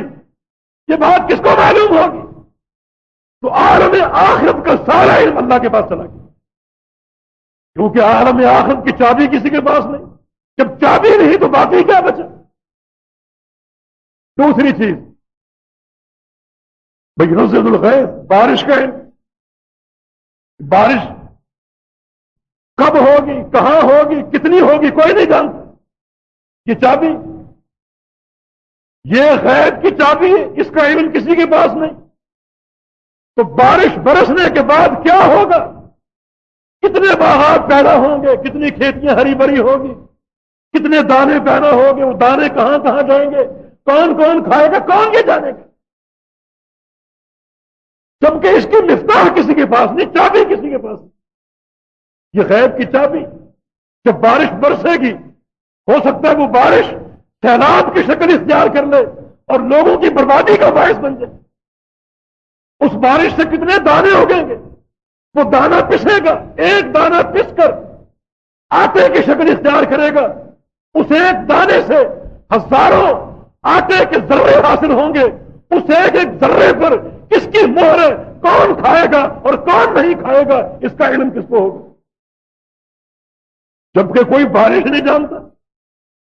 یہ بات کس کو معلوم ہوگی؟ تو عالم آخرت کا سارا علم اللہ کے پاس چلا گیا۔ کیونکہ عالم آخرت کی چابی کسی کے پاس نہیں۔ جب چابی نہیں تو باقی کیا بچا؟ دوسری چیز، بھائی نزل الخیر بارش کا علم۔ بارش کب ہوگی، کہاں ہوگی، کتنی ہوگی، کوئی نہیں جانتا۔ یہ چابی؟ یہ غیب کی چابی اس کا علم کسی کے پاس نہیں۔ تو بارش برسنے کے بعد کیا ہوگا؟ کتنے باغات پیدا ہوں گے؟ کتنی کھیتیاں ہری بری ہوگی کتنے دانے پیدا ہوں گے؟ وہ دانے کہاں کہاں جائیں گے؟ کون کون کھائے گا؟ کون یہ جانے گا؟ جبکہ اس کی مفتاح کسی کے پاس نہیں، چابی کسی کے پاس نہیں۔ یہ غیب کی چابی، جب بارش برسے گی ہو سکتا ہے وہ بارش سیلاب کی شکل اختیار کر لے اور لوگوں کی بربادی کا باعث بن جائے۔ اس بارش سے کتنے دانے اگیں گے؟ وہ دانا پسے گا، ایک دانا پس کر آٹے کی شکل اختیار کرے گا۔ اس ایک دانے سے ہزاروں آٹے کے ذرے حاصل ہوں گے۔ اس ایک ایک ذرے پر کس کی مہر ہے؟ کون کھائے گا اور کون نہیں کھائے گا؟ اس کا علم کس کو ہوگا؟ جبکہ کوئی بارش نہیں جانتا۔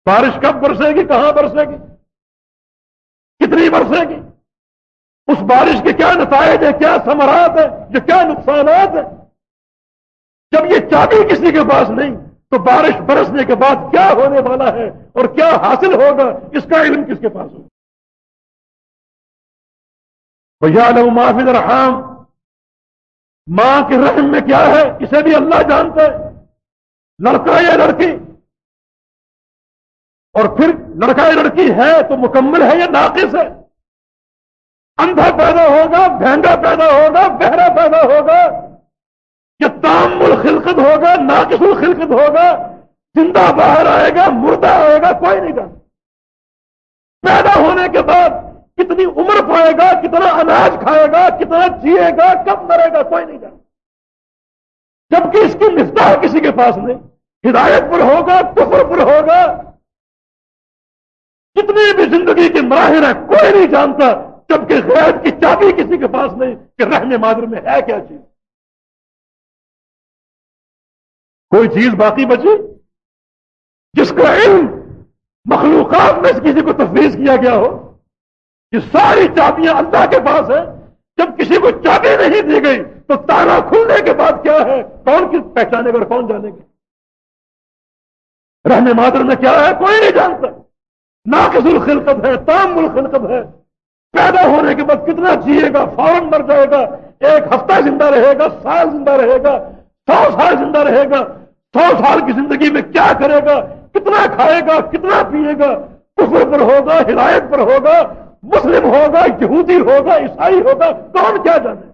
بارش کب برسے گی؟ کہاں برسے گی؟ کتنی برسے گی؟ اس بارش کے کیا نتائج ہیں؟ کیا ثمرات ہیں؟ جو کیا نقصانات ہیں؟ جب یہ چابی کسی کے پاس نہیں، تو بارش برسنے کے بعد کیا ہونے والا ہے اور کیا حاصل ہوگا؟ اس کا علم کس کے پاس ہوگا؟ لو معافی رحام ماں کے رحم میں کیا ہے؟ اسے بھی اللہ جانتا ہے۔ لڑکا یا لڑکی؟ اور پھر لڑکا یا لڑکی ہے تو مکمل ہے یا ناقص ہے؟ اندھا پیدا ہوگا، بھینگا پیدا ہوگا، بہرا پیدا ہوگا، یا تام الخلقت ہوگا، ناقص الخلقت ہوگا، زندہ باہر آئے گا، مردہ آئے گا، کوئی نہیں جانتا پیدا ہونے کے بعد کتنی عمر پائے گا، کتنا اناج کھائے گا، کتنا جیے گا، کب مرے گا، کوئی نہیں جانتا جبکہ اس کی مفتاح کسی کے پاس نہیں۔ ہدایت پر ہوگا، کفر پر ہوگا کتنی بھی زندگی کے مراحل ہیں، کوئی نہیں جانتا، جبکہ غیر کی چابی کسی کے پاس نہیں کہ رہنے مادر میں ہے کیا چیز۔ کوئی چیز باقی بچی؟ جس کا علم مخلوقات میں کسی کو تفویض کیا گیا ہو، یہ ساری چابیاں اللہ کے پاس ہیں۔ جب کسی کو چابی نہیں دی گئی، تو تالا کھلنے کے بعد کیا ہے؟ کون کس پہچانے اور کون جانے گے؟ رہنے مادر میں کیا ہے؟ کوئی نہیں جانتا۔ ناقص الخلقت ہے، تام الخلقت ہے۔ پیدا ہونے کے بعد کتنا جیے گا، فوراً مر جائے گا۔ ایک ہفتہ زندہ رہے گا، سال زندہ رہے گا، سو سال زندہ رہے گا۔ سو سال کی زندگی میں کیا کرے گا؟ کتنا کھائے گا؟ کتنا پیے گا؟ کفر پر ہوگا، ہدایت پر ہوگا، مسلم ہوگا، یہودی ہوگا، عیسائی ہوگا، کون کیا جانے؟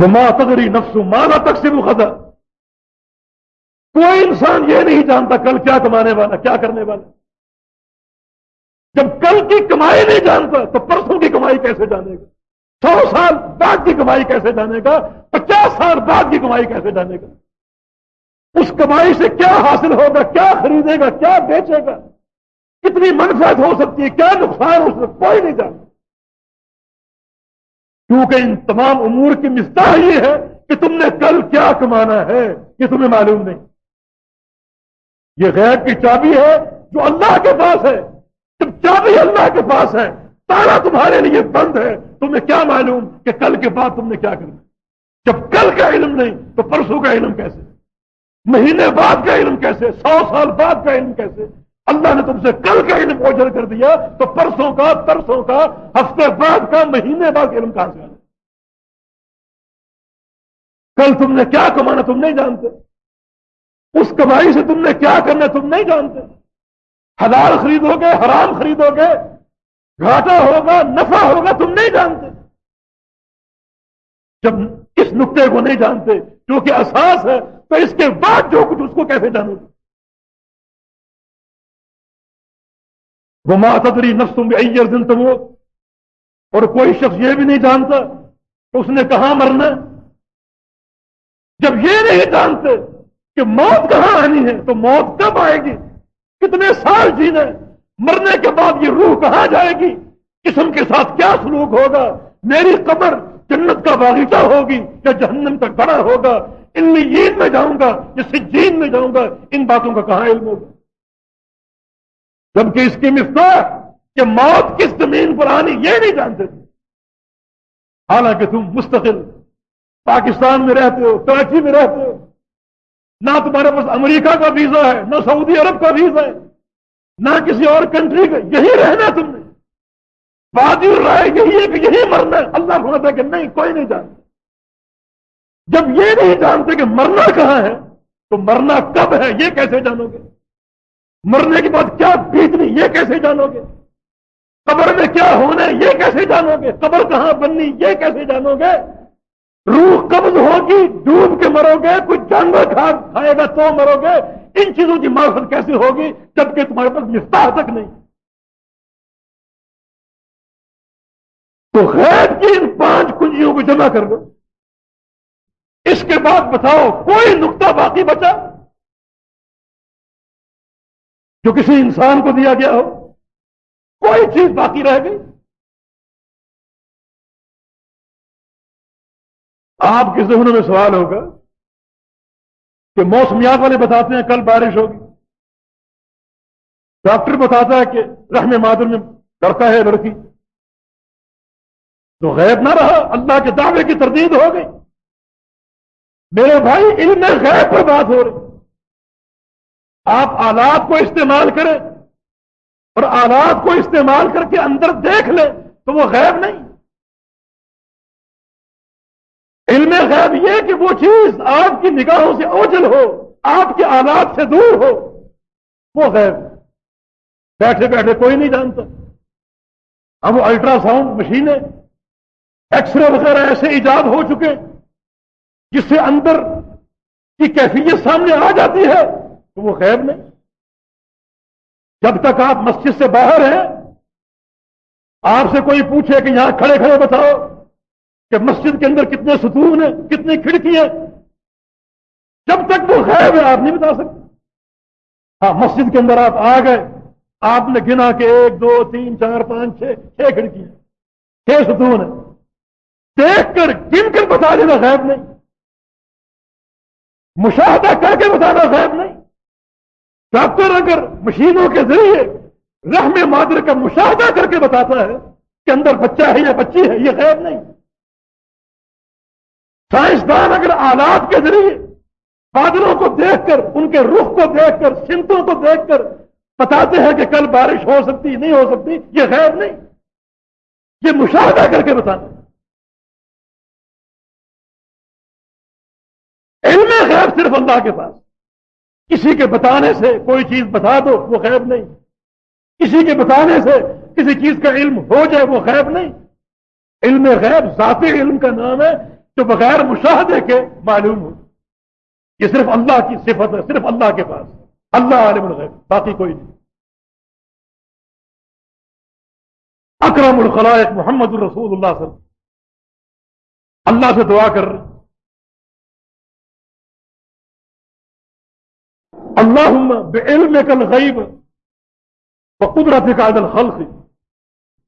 جما تگری نفس مانا تک خدا کوئی انسان یہ نہیں جانتا کل کیا کمانے والا، کیا کرنے والا۔ جب کل کی کمائی نہیں جانتا تو پرسوں کی کمائی کیسے جانے گا؟ سو سال بعد کی کمائی کیسے جانے گا؟ پچاس سال بعد کی کمائی کیسے جانے گا؟ اس کمائی سے کیا حاصل ہوگا؟ کیا خریدے گا؟ کیا بیچے گا؟ کتنی منفعت ہو سکتی ہے؟ کیا نقصان ہو سکتا کوئی نہیں جانتا۔ کیونکہ ان تمام امور کی مستاح یہ ہے کہ تم نے کل کیا کمانا ہے، یہ تمہیں معلوم نہیں۔ یہ غیر کی چابی ہے جو اللہ کے پاس ہے۔ جب چابی اللہ کے پاس ہے تارا تمہارے لیے بند ہے۔ تمہیں کیا معلوم کہ کل کے بعد تم نے کیا کرنا جب کل کا علم نہیں تو پرسوں کا علم کیسے؟ مہینے بعد کا علم کیسے؟ سو سال بعد کا علم کیسے؟ اللہ نے تم سے کل کا علم اوجر کر دیا تو پرسوں کا، ترسوں کا، ہفتے بعد کا، مہینے بعد علم کہاں سے آنا کل تم نے کیا کمانا تم نہیں جانتے۔ اس کمائی سے تم نے کیا کرنا تم نہیں جانتے۔ حلال خریدو گے حرام خریدو گے گھاٹا ہوگا، نفع ہوگا، تم نہیں جانتے۔ جب اس نقطے کو نہیں جانتے، جو کہ اساس ہے، تو اس کے بعد جو کچھ اس کو کیسے جانو گے؟ وہ ماتری نفسوں میں ایئر دن تم اور کوئی شخص یہ بھی نہیں جانتا کہ اس نے کہاں مرنا۔ جب یہ نہیں جانتے کہ موت کہاں آنی ہے؟ تو موت کب آئے گی؟ کتنے سال جینے مرنے کے بعد یہ روح کہاں جائے گی؟ قسم کے ساتھ کیا سلوک ہوگا؟ میری قبر جنت کا باغیچہ ہوگی یا جہنم کا گڑا ہوگا؟ ان میں میں جاؤں گا یا سجین میں جاؤں گا؟ ان باتوں کا کہاں علم ہوگا؟ جبکہ اس کی مفتاح کہ موت کس زمین پر آنی یہ نہیں جانتے تھے۔ حالانکہ تم مستقل پاکستان میں رہتے ہو، کراچی میں رہتے ہو نہ تمہارے پاس امریکہ کا ویزا ہے، نہ سعودی عرب کا ویزا ہے، نہ کسی اور کنٹری کا۔ یہی رہنا تم نے۔ بادی رائے یہی ہے کہ یہی مرنا ہے۔ اللہ کو کہ نہیں، کوئی نہیں جانتا۔ جب یہ نہیں جانتے کہ مرنا کہاں ہے، تو مرنا کب ہے، یہ کیسے جانو گے مرنے کے بعد کیا بیتنی، یہ کیسے جانو گے قبر میں کیا ہونا ہے، یہ کیسے جانو گے قبر کہاں بننی، یہ کیسے جانو گے روح قبض ہوگی، ڈوب کے مرو گے، کوئی جانور کھا کھائے گا تو مرو گے۔ ان چیزوں کی معرفت کیسے ہوگی جبکہ تمہارے پاس مفتاح تک نہیں؟ تو غیر کی ان پانچ کنجیوں کو جمع کر دو۔ اس کے بعد بتاؤ، کوئی نقطہ باقی بچا؟ جو کسی انسان کو دیا گیا ہو۔ کوئی چیز باقی رہ گئی؟ آپ کے ذہنوں میں سوال ہوگا کہ موسمیات والے بتاتے ہیں کل بارش ہوگی۔ ڈاکٹر بتاتا ہے کہ رحم مادر میں لڑکا ہے لڑکی۔ تو غیب نہ رہا، اللہ کے دعوے کی تردید ہو گئی۔ میرے بھائی، علم غیب پر بات ہو رہی۔ آپ آلات کو استعمال کریں اور آلات کو استعمال کر کے اندر دیکھ لیں تو وہ غیب نہیں۔ علم غیب یہ کہ وہ چیز آپ کی نگاہوں سے اوجل ہو، آپ کے آلات سے دور ہو، وہ غیب بیٹھے بیٹھے کوئی نہیں جانتا۔ اب وہ الٹرا ساؤنڈ مشینیں ایکس رے وغیرہ ایسے ایجاد ہو چکے جس سے اندر کی کیفیت سامنے آ جاتی ہے تو وہ غیب نہیں۔ جب تک آپ مسجد سے باہر ہیں، آپ سے کوئی پوچھے کہ یہاں کھڑے کھڑے بتاؤ۔ کہ مسجد کے اندر کتنے ستون ہیں، کتنی کھڑکی ہیں۔ جب تک وہ غیب ہے، آپ نہیں بتا سکتے۔ ہاں مسجد کے اندر آپ آ گئے، آپ نے گنا کہ ایک، دو، تین، چار، پانچ، چھ چھ کھڑکی ہیں چھ ستون ہیں۔ دیکھ کر، گن کر بتا دینا غیب نہیں۔ مشاہدہ کر کے بتانا غیب نہیں۔ ڈاکٹر اگر مشینوں کے ذریعے رحم مادر کا مشاہدہ کر کے بتاتا ہے کہ اندر بچہ ہے یا بچی ہے، یہ غیب نہیں۔ سائنسدان اگر آلات کے ذریعے بادلوں کو دیکھ کر، ان کے رخ کو دیکھ کر، سمتوں کو دیکھ کر بتاتے ہیں کہ کل بارش ہو سکتی، نہیں ہو سکتی، یہ غیر نہیں۔ یہ مشاہدہ کر کے بتاتے علم غیب صرف اللہ کے پاس۔ کسی کے بتانے سے کوئی چیز بتا دو، وہ غیب نہیں۔ کسی کے بتانے سے کسی چیز کا علم ہو جائے، وہ غیب نہیں۔ علم غیب ذاتی علم کا نام ہے۔ جو بغیر مشاہدے کے معلوم ہو یہ صرف اللہ کی صفت ہے، صرف اللہ کے پاس۔ اللہ عالم الغیب، باقی کوئی نہیں۔ اکرم الخلائق محمد الرسول اللہ صلی اللہ سے دعا کر۔ رہے اللہ بعلم کل غیب قدرت کا عدل خلق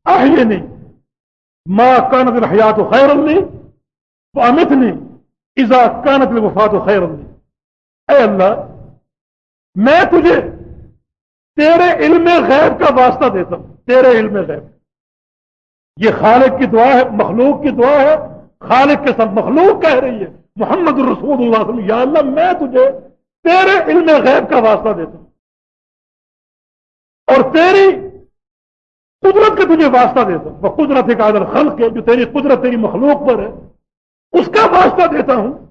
احینی ما کانت الحیات خیر اللہ امت نے ایزا کانت وفات و خیر اے اللہ، میں تجھے تیرے علم غیب کا واسطہ دیتا ہوں، تیرے علم غیب. یہ خالق کی دعا ہے، مخلوق کی دعا ہے، خالق کے ساتھ مخلوق کہہ رہی ہے، محمد الرسول اللہ علیہ وسلم. یا اللہ، میں تجھے تیرے علم غیب کا واسطہ دیتا ہوں. اور تیری قدرت کا تجھے واسطہ دیتا ہوں. وہ قدرت ایک آدر خلق ہے جو تیری قدرت، تیری مخلوق پر ہے اس کا واسطہ دیتا ہوں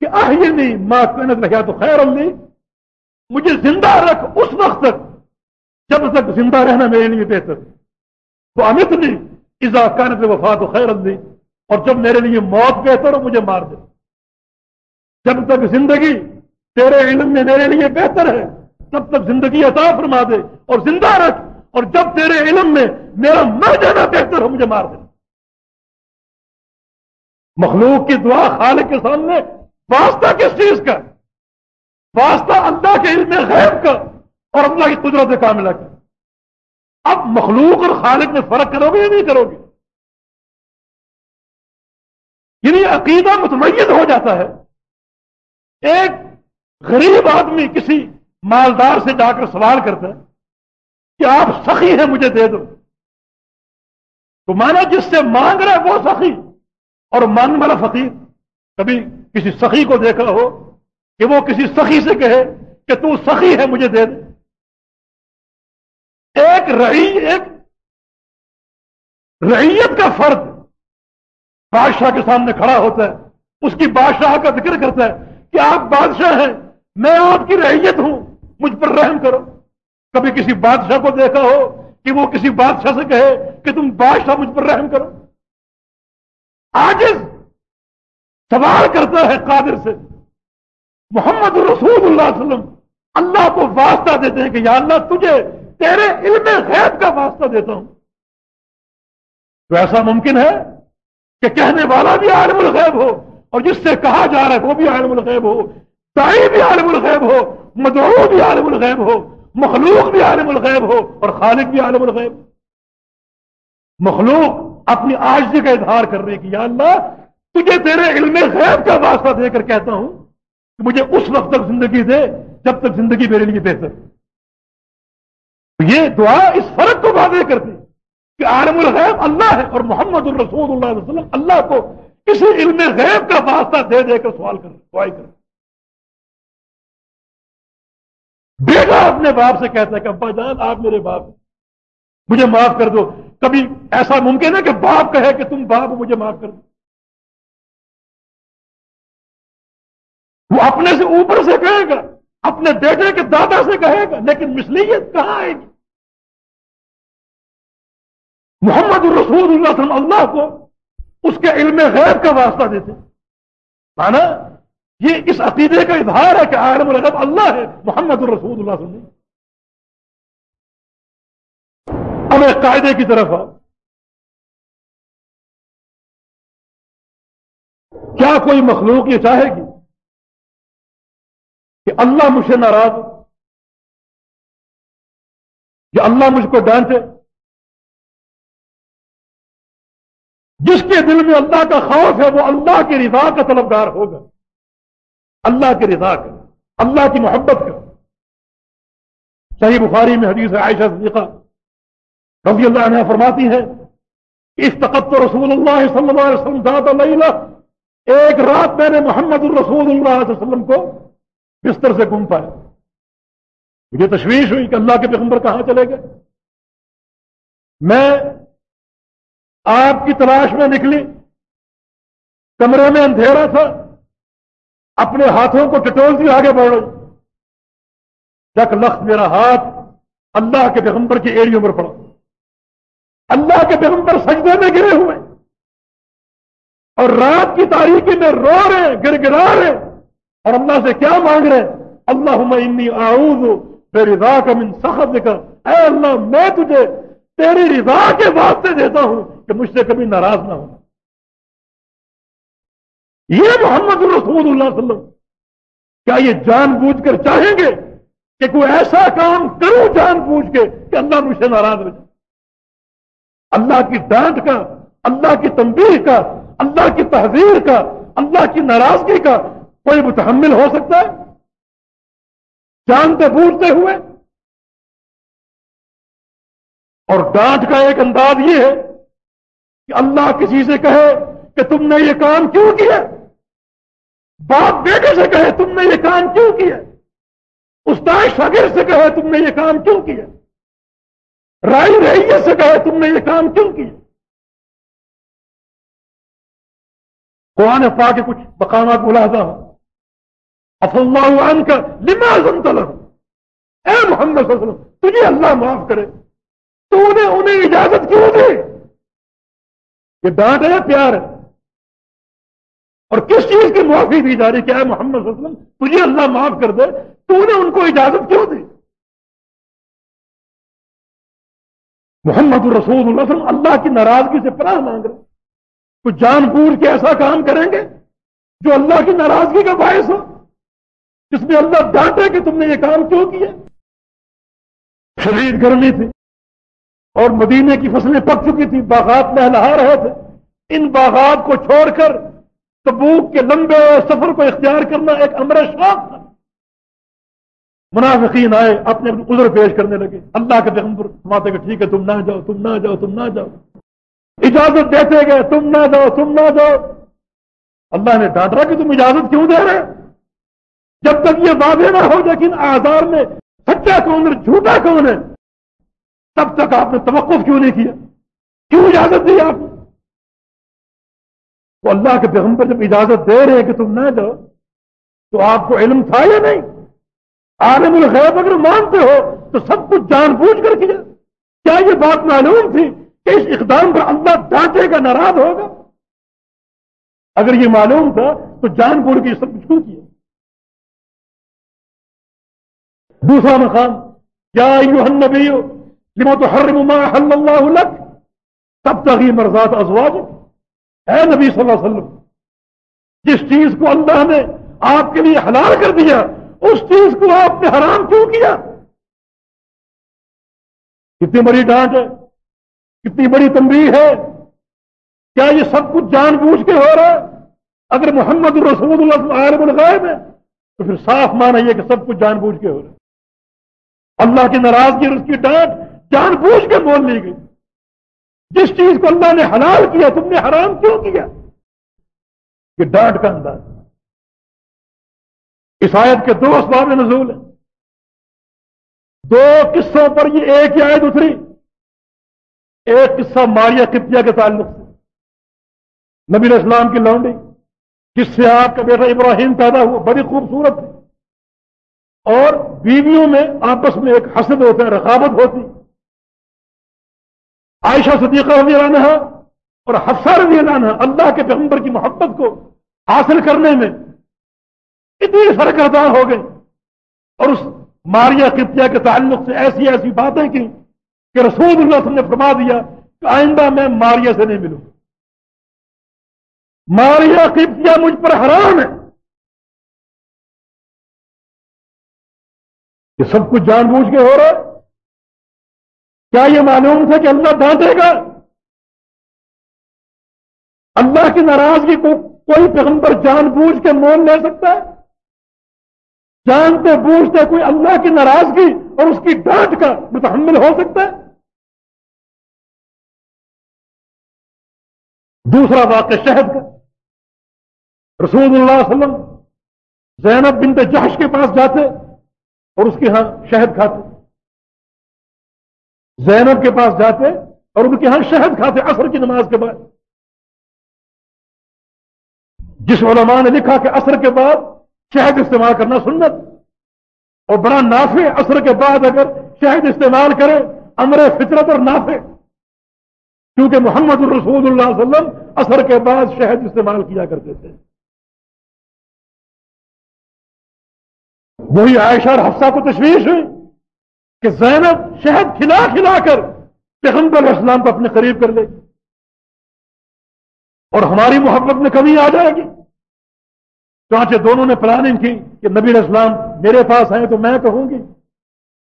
کہ آہ نہیں ماں کنت رہا تو خیر اللہ مجھے زندہ رکھ اس وقت تک، جب تک زندہ رہنا میرے لیے بہتر تو امت نہیں ایزا کانت وفات و خیر اللہ اور جب میرے لیے موت بہتر ہو، مجھے مار دے۔ جب تک زندگی تیرے علم میں میرے لیے بہتر ہے، تب تک زندگی عطا فرما دے اور زندہ رکھ۔ اور جب تیرے علم میں میرا مر جانا بہتر ہو، مجھے مار دے۔ مخلوق کی دعا خالق کے سامنے، واسطہ کس چیز کا؟ واسطہ اللہ کے علم غیب کا اور اللہ کی قدرت کاملہ کا اب مخلوق اور خالق میں فرق کرو گے یا نہیں کرو گے؟ یعنی عقیدہ متمین ہو جاتا ہے۔ ایک غریب آدمی کسی مالدار سے جا کر سوال کرتا ہے کہ آپ سخی ہیں، مجھے دے دو۔ تو مانا جس سے مانگ رہا ہے وہ سخی۔ اور مانگ والا فقیر۔ کبھی کسی سخی کو دیکھا ہو کہ وہ کسی سخی سے کہے کہ تو سخی ہے مجھے دے دے۔ ایک رئی ایک رعیت کا فرد بادشاہ کے سامنے کھڑا ہوتا ہے۔ اس کی بادشاہ کا ذکر کرتا ہے کہ آپ بادشاہ ہیں، میں آپ کی رعیت ہوں، مجھ پر رحم کرو۔ کبھی کسی بادشاہ کو دیکھا ہو کہ وہ کسی بادشاہ سے کہے کہ تم بادشاہ مجھ پر رحم کرو۔ آج سوال کرتا ہے قادر سے۔ محمد رسول اللہ علیہ وسلم اللہ کو واسطہ دیتے ہیں کہ یا اللہ تجھے تیرے علم غیب کا واسطہ دیتا ہوں۔ تو ایسا ممکن ہے کہ کہنے والا بھی عالم الغیب ہو اور جس سے کہا جا رہا ہے وہ بھی عالم الغیب ہو، دائی بھی عالم الغیب ہو، مدعو بھی عالم الغیب ہو، مخلوق بھی عالم الغیب ہو اور خالق بھی عالم الغیب۔ مخلوق اپنی آجزی کا اظہار کر رہے کہ یا اللہ، تجھے تیرے علم غیب کا واسطہ دے کر کہتا ہوں کہ مجھے اس وقت تک زندگی دے جب تک زندگی میرے لیے بہتر یہ دعا اس فرق کو واضح کرتی کہ عالم الغیب اللہ ہے اور محمد الرسول اللہ علیہ وسلم اللہ کو کسی علم غیب کا واسطہ دے دے کر سوال کر دعائی کر بیٹا اپنے باپ سے کہتا ہے کہ ابا جان، آپ میرے باپ مجھے معاف کر دو۔ کبھی ایسا ممکن ہے کہ باپ کہے کہ تم باپ مجھے معاف کر دو؟ وہ اپنے سے اوپر سے کہے گا، اپنے بیٹے کے دادا سے کہے گا، لیکن مسلیت کہاں آئے گی؟ محمد الرسول اللہ صلی اللہ کو اس کے علم غیب کا واسطہ دیتے مانا یہ اس عقیدے کا اظہار ہے کہ عالم الغیب اللہ ہے، محمد الرسول اللہ صلی اللہ ایک قاعدے کی طرف آ کیا کوئی مخلوق یہ چاہے گی کہ اللہ مجھ سے ناراض یا اللہ مجھ کو ڈانٹے؟ جس کے دل میں اللہ کا خوف ہے وہ اللہ کی رضا کا طلبگار ہوگا۔ اللہ کی رضا کا، اللہ کی محبت کا۔ صحیح بخاری میں حدیث عائشہ صدیقہ رضی اللہ عنہ فرماتی ہے اس تقت رسول اللہ صلی اللہ علیہ وسلم ذات اللہ ایک رات میں نے محمد الرسول اللہ علیہ وسلم کو بستر سے گم پایا. مجھے تشویش ہوئی کہ اللہ کے پیغمبر کہاں چلے گئے۔ میں آپ کی تلاش میں نکلی، کمرے میں اندھیرا تھا، اپنے ہاتھوں کو ٹٹولتی آگے بڑھ رہی جک لخت میرا ہاتھ اللہ کے پیغمبر کی ایڑیوں پر پڑا۔ اللہ کے پیغمبر سجدے میں گرے ہوئے اور رات کی تاریخی میں رو رہے گر گرا رہے اور اللہ سے کیا مانگ رہے اللہ انی آؤز میری رضا کا من سخت کر اے اللہ، میں تجھے تیری رضا کے واسطے دیتا ہوں کہ مجھ سے کبھی ناراض نہ ہو۔ یہ محمد الرسول اللہ علیہ وسلم، کیا یہ جان بوجھ کر چاہیں گے کہ کوئی ایسا کام کروں جان بوجھ کے کہ اللہ مجھ سے ناراض ہو جائے اللہ کی ڈانٹ کا، اللہ کی تنبیہ کا، اللہ کی تحریر کا، اللہ کی ناراضگی کا کوئی متحمل ہو سکتا ہے؟ جانتے بوجھتے ہوئے؟ اور ڈانٹ کا ایک انداز یہ ہے کہ اللہ کسی سے کہے کہ تم نے یہ کام کیوں کیا؟ باپ بیٹے سے کہے تم نے یہ کام کیوں کیا؟ استاد شاگرد سے کہے تم نے یہ کام کیوں کیا؟ رائی رئی سے کہے تم نے یہ کام کیوں کیا؟ قرآن پا کے کچھ مقامات ملاحظہ ہو۔ اف اللہ عنہ کا لماز اے محمد صلی اللہ علیہ وسلم، تجھے اللہ معاف کرے۔ تو انہیں انہیں اجازت کیوں دے یہ ڈانٹ ہے پیار۔ ہے اور کس چیز کی معافی دی جا رہی کیا ہے محمد صلی اللہ علیہ وسلم، تجھے اللہ معاف کر دے، تو نے ان کو اجازت کیوں دی؟ محمد الرسول اللہ علیہ وسلم اللہ کی ناراضگی سے پناہ مانگ رہے تو جان بوجھ کے ایسا کام کریں گے جو اللہ کی ناراضگی کا باعث ہو؟ جس میں اللہ ڈانٹے کہ تم نے یہ کام کیوں کیا؟ شدید گرمی تھی اور مدینے کی فصلیں پک چکی تھی باغات میں رہے تھے۔ ان باغات کو چھوڑ کر تبوک کے لمبے سفر کو اختیار کرنا ایک امر شوق تھا۔ منافقین آئے، اپنے اپنے عذر پیش کرنے لگے۔ اللہ کے پیغمبر ماتے کہ ٹھیک ہے، تم نہ جاؤ، تم نہ جاؤ، تم نہ جاؤ۔ اجازت دیتے گئے، تم نہ جاؤ، تم نہ جاؤ۔ اللہ نے ڈانٹا کہ تم اجازت کیوں دے رہے جب تک یہ واضح نہ ہو لیکن آزار میں سچا کون ہے، جھوٹا کون ہے، تب تک آپ نے توقف کیوں نہیں کیا؟ کیوں اجازت دی آپ نے؟ تو اللہ کے پیغمبر جب اجازت دے رہے ہیں کہ تم نہ جاؤ، تو آپ کو علم تھا یا نہیں؟ عالم الغیب اگر مانتے ہو تو سب کچھ جان بوجھ کر کیا کیا یہ بات معلوم تھی کہ اس اقدام پر اللہ ڈانٹے کا ناراض ہوگا؟ اگر یہ معلوم تھا تو جان بوجھ کے سب کچھ کیوں کیا؟ دوسرا مقام کیا یو نبی لما تو ہر حل اللہ لک؟ تب تک یہ مرزاد ازواج اے نبی صلی اللہ علیہ وسلم، جس چیز کو اللہ نے آپ کے لیے حلال کر دیا اس چیز کو آپ نے حرام کیوں کیا؟ کتنی بڑی ڈانٹ ہے، کتنی بڑی تنبیہ ہے۔ کیا یہ سب کچھ جان بوجھ کے ہو رہا ہے؟ اگر محمد رسول اللہ عالم الغائب ہے تو پھر صاف مانا یہ کہ سب کچھ جان بوجھ کے ہو رہا ہے۔ اللہ کی ناراضگی اور اس کی ڈانٹ جان بوجھ کے بول لی گئی۔ جس چیز کو اللہ نے حلال کیا، تم نے حرام کیوں کیا؟ یہ ڈانٹ کا انداز عیسائیت کے دو اسباب نزول ہیں۔ دو قصوں پر یہ ایک ہی آئے دوسری ایک قصہ ماریا کتیا کے تعلق سے۔ نبی اسلام کی لانڈی جس سے آپ کا بیٹا ابراہیم پیدا ہوا، بڑی خوبصورت تھی۔ اور بیویوں میں آپس میں ایک حسد ہوتا ہے، رقابت ہوتی۔ عائشہ صدیقہ رضی اللہ عنہ اور حفصہ رضی اللہ عنہ اللہ کے پیغمبر کی محبت کو حاصل کرنے میں اتنی سرگردان ہو گئے اور اس ماریا قبطیہ کے تعلق سے ایسی ایسی باتیں کی کہ رسول اللہ صلی اللہ علیہ وسلم نے فرما دیا کہ آئندہ میں ماریا سے نہیں ملوں ماریا قبطیہ مجھ پر حرام ہے۔ یہ سب کچھ جان بوجھ کے ہو رہا ہے۔ کیا یہ معلوم تھا کہ اللہ ڈانٹے گا؟ اللہ کی ناراضگی کو کوئی پیغمبر جان بوجھ کے مول لے سکتا ہے؟ جانتے بوجھتے کوئی اللہ کی ناراضگی اور اس کی ڈانٹ کا متحمل ہو سکتا ہے؟ دوسرا واقعہ شہد کا۔ رسول اللہ علیہ وسلم زینب بنت جہش کے پاس جاتے اور اس کے ہاں شہد کھاتے۔ زینب کے پاس جاتے اور ان کے ہاں شہد کھاتے عصر کی نماز کے بعد۔ جس علماء نے لکھا کہ عصر کے بعد شہد استعمال کرنا سنت اور بڑا نافع عصر کے بعد اگر شہد استعمال کرے، امر فطرت اور نافع۔ کیونکہ محمد الرسول اللہ علیہ وسلم اثر کے بعد شہد استعمال کیا کرتے تھے۔ وہی عائشہ اور حفصہ کو تشویش ہوئی کہ زینب شہد کھلا کھلا کر پیغمبر اسلام کو اپنے قریب کر لے گی اور ہماری محبت میں کمی آ جائے گی۔ چانچہ دونوں نے پلاننگ کی کہ نبی اسلام میرے پاس آئے تو میں کہوں گی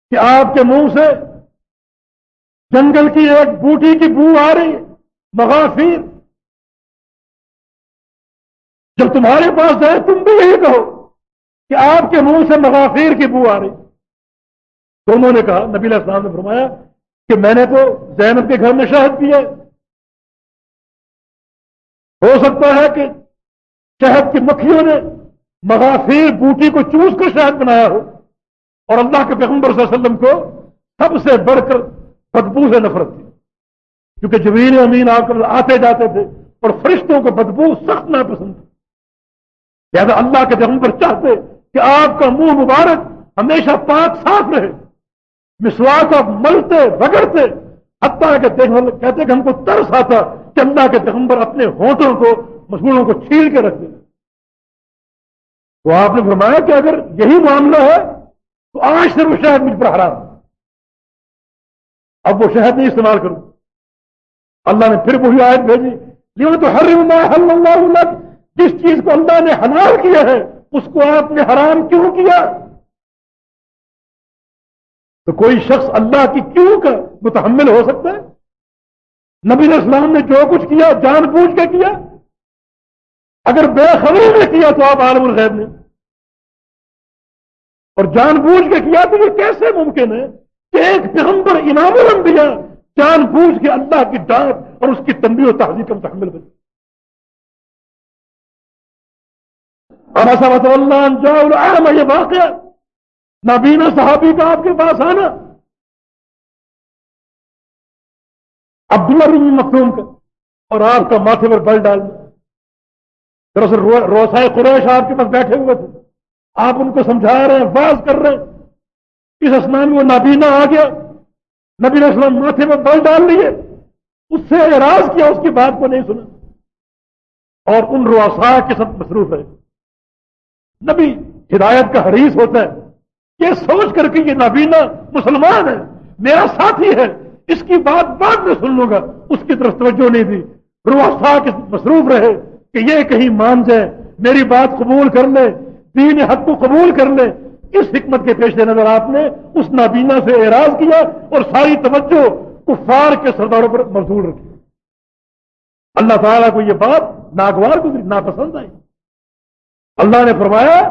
کہ آپ کے منہ سے جنگل کی ایک بوٹی کی بو آ رہی مغافیر۔ جب تمہارے پاس جائے تم بھی یہی کہو کہ آپ کے منہ سے مغافیر کی بو آ رہی۔ دونوں نے کہا، نبی علیہ السلام نے فرمایا کہ میں نے تو زینب کے گھر میں شہد پیا۔ ہو سکتا ہے کہ شہد کی مکھیوں نے مغافیر بوٹی کو چوس کر شہد بنایا ہو اور اللہ کے پیغمبر صلی اللہ علیہ وسلم کو سب سے بڑھ کر بدبو سے نفرت تھی کیونکہ جبیر امین آ کر آتے جاتے تھے اور فرشتوں کو بدبو سخت ناپسند تھی۔ لہٰذا اللہ کے پیغمبر چاہتے کہ آپ کا منہ مبارک ہمیشہ پاک صاف رہے۔ مسواک آپ ملتے رگڑتے حتیٰ کہ کہتے کہ ہم کو ترس آتا کہ اللہ کے پیغمبر اپنے ہونٹوں کو مسلمانوں کو چھیل کے رکھ دیں تو آپ نے فرمایا کہ اگر یہی معاملہ ہے تو آج سے وہ شہد مجھ پر حرام اب وہ شہد نہیں استعمال کروں۔ اللہ نے پھر وہی آیت بھیجی لیکن تو ہر اللہ جس چیز کو اللہ نے حلال کیا ہے، اس کو آپ نے حرام کیوں کیا؟ تو کوئی شخص اللہ کی کیوں کا متحمل ہو سکتا ہے؟ نبی اسلام نے جو کچھ کیا، جان بوجھ کے کیا؟ اگر بے خبری میں کیا تو آپ عالم الغیب نے۔ اور جان بوجھ کے کیا تو یہ کیسے ممکن ہے کہ ایک پیغمبر انعام الانبیاء جان بوجھ کے اللہ کی ڈانٹ اور اس کی تنبی و تحزی کا متحمل بنے۔ اللہ یہ واقعہ نابینا صحابی کا آپ کے پاس آنا۔ عبداللہ بن مخلوم کا۔ اور آپ کا ماتھے پر بل ڈالنا دراصل روسائے قریش آپ کے پاس بیٹھے ہوئے تھے۔ آپ ان کو سمجھا رہے ہیں، باز کر رہے ہیں۔ اس اسمان میں وہ نابینا آ گیا۔ نبی اسلام ماتھے پر بل ڈال لیے۔ اس سے اعراض کیا، اس کی بات کو نہیں سنا۔ اور ان روسا کے ساتھ مصروف ہے نبی، ہدایت کا حریث ہوتا ہے یہ سوچ کر کے یہ نابینا مسلمان ہے، میرا ساتھی ہے۔ اس کی بات بعد میں سن لوں گا۔ اس کی طرف توجہ نہیں دی۔ روسا کے مصروف رہے۔ کہ یہ کہیں مان جائے، میری بات قبول کر لے، دین حق کو قبول کر لے، اس حکمت کے پیش نظر آپ نے اس نابینا سے اعراض کیا اور ساری توجہ کفار کے سرداروں پر مزدور رکھی۔ اللہ تعالیٰ کو یہ بات ناگوار گزری، ناپسند آئی۔ اللہ نے فرمایا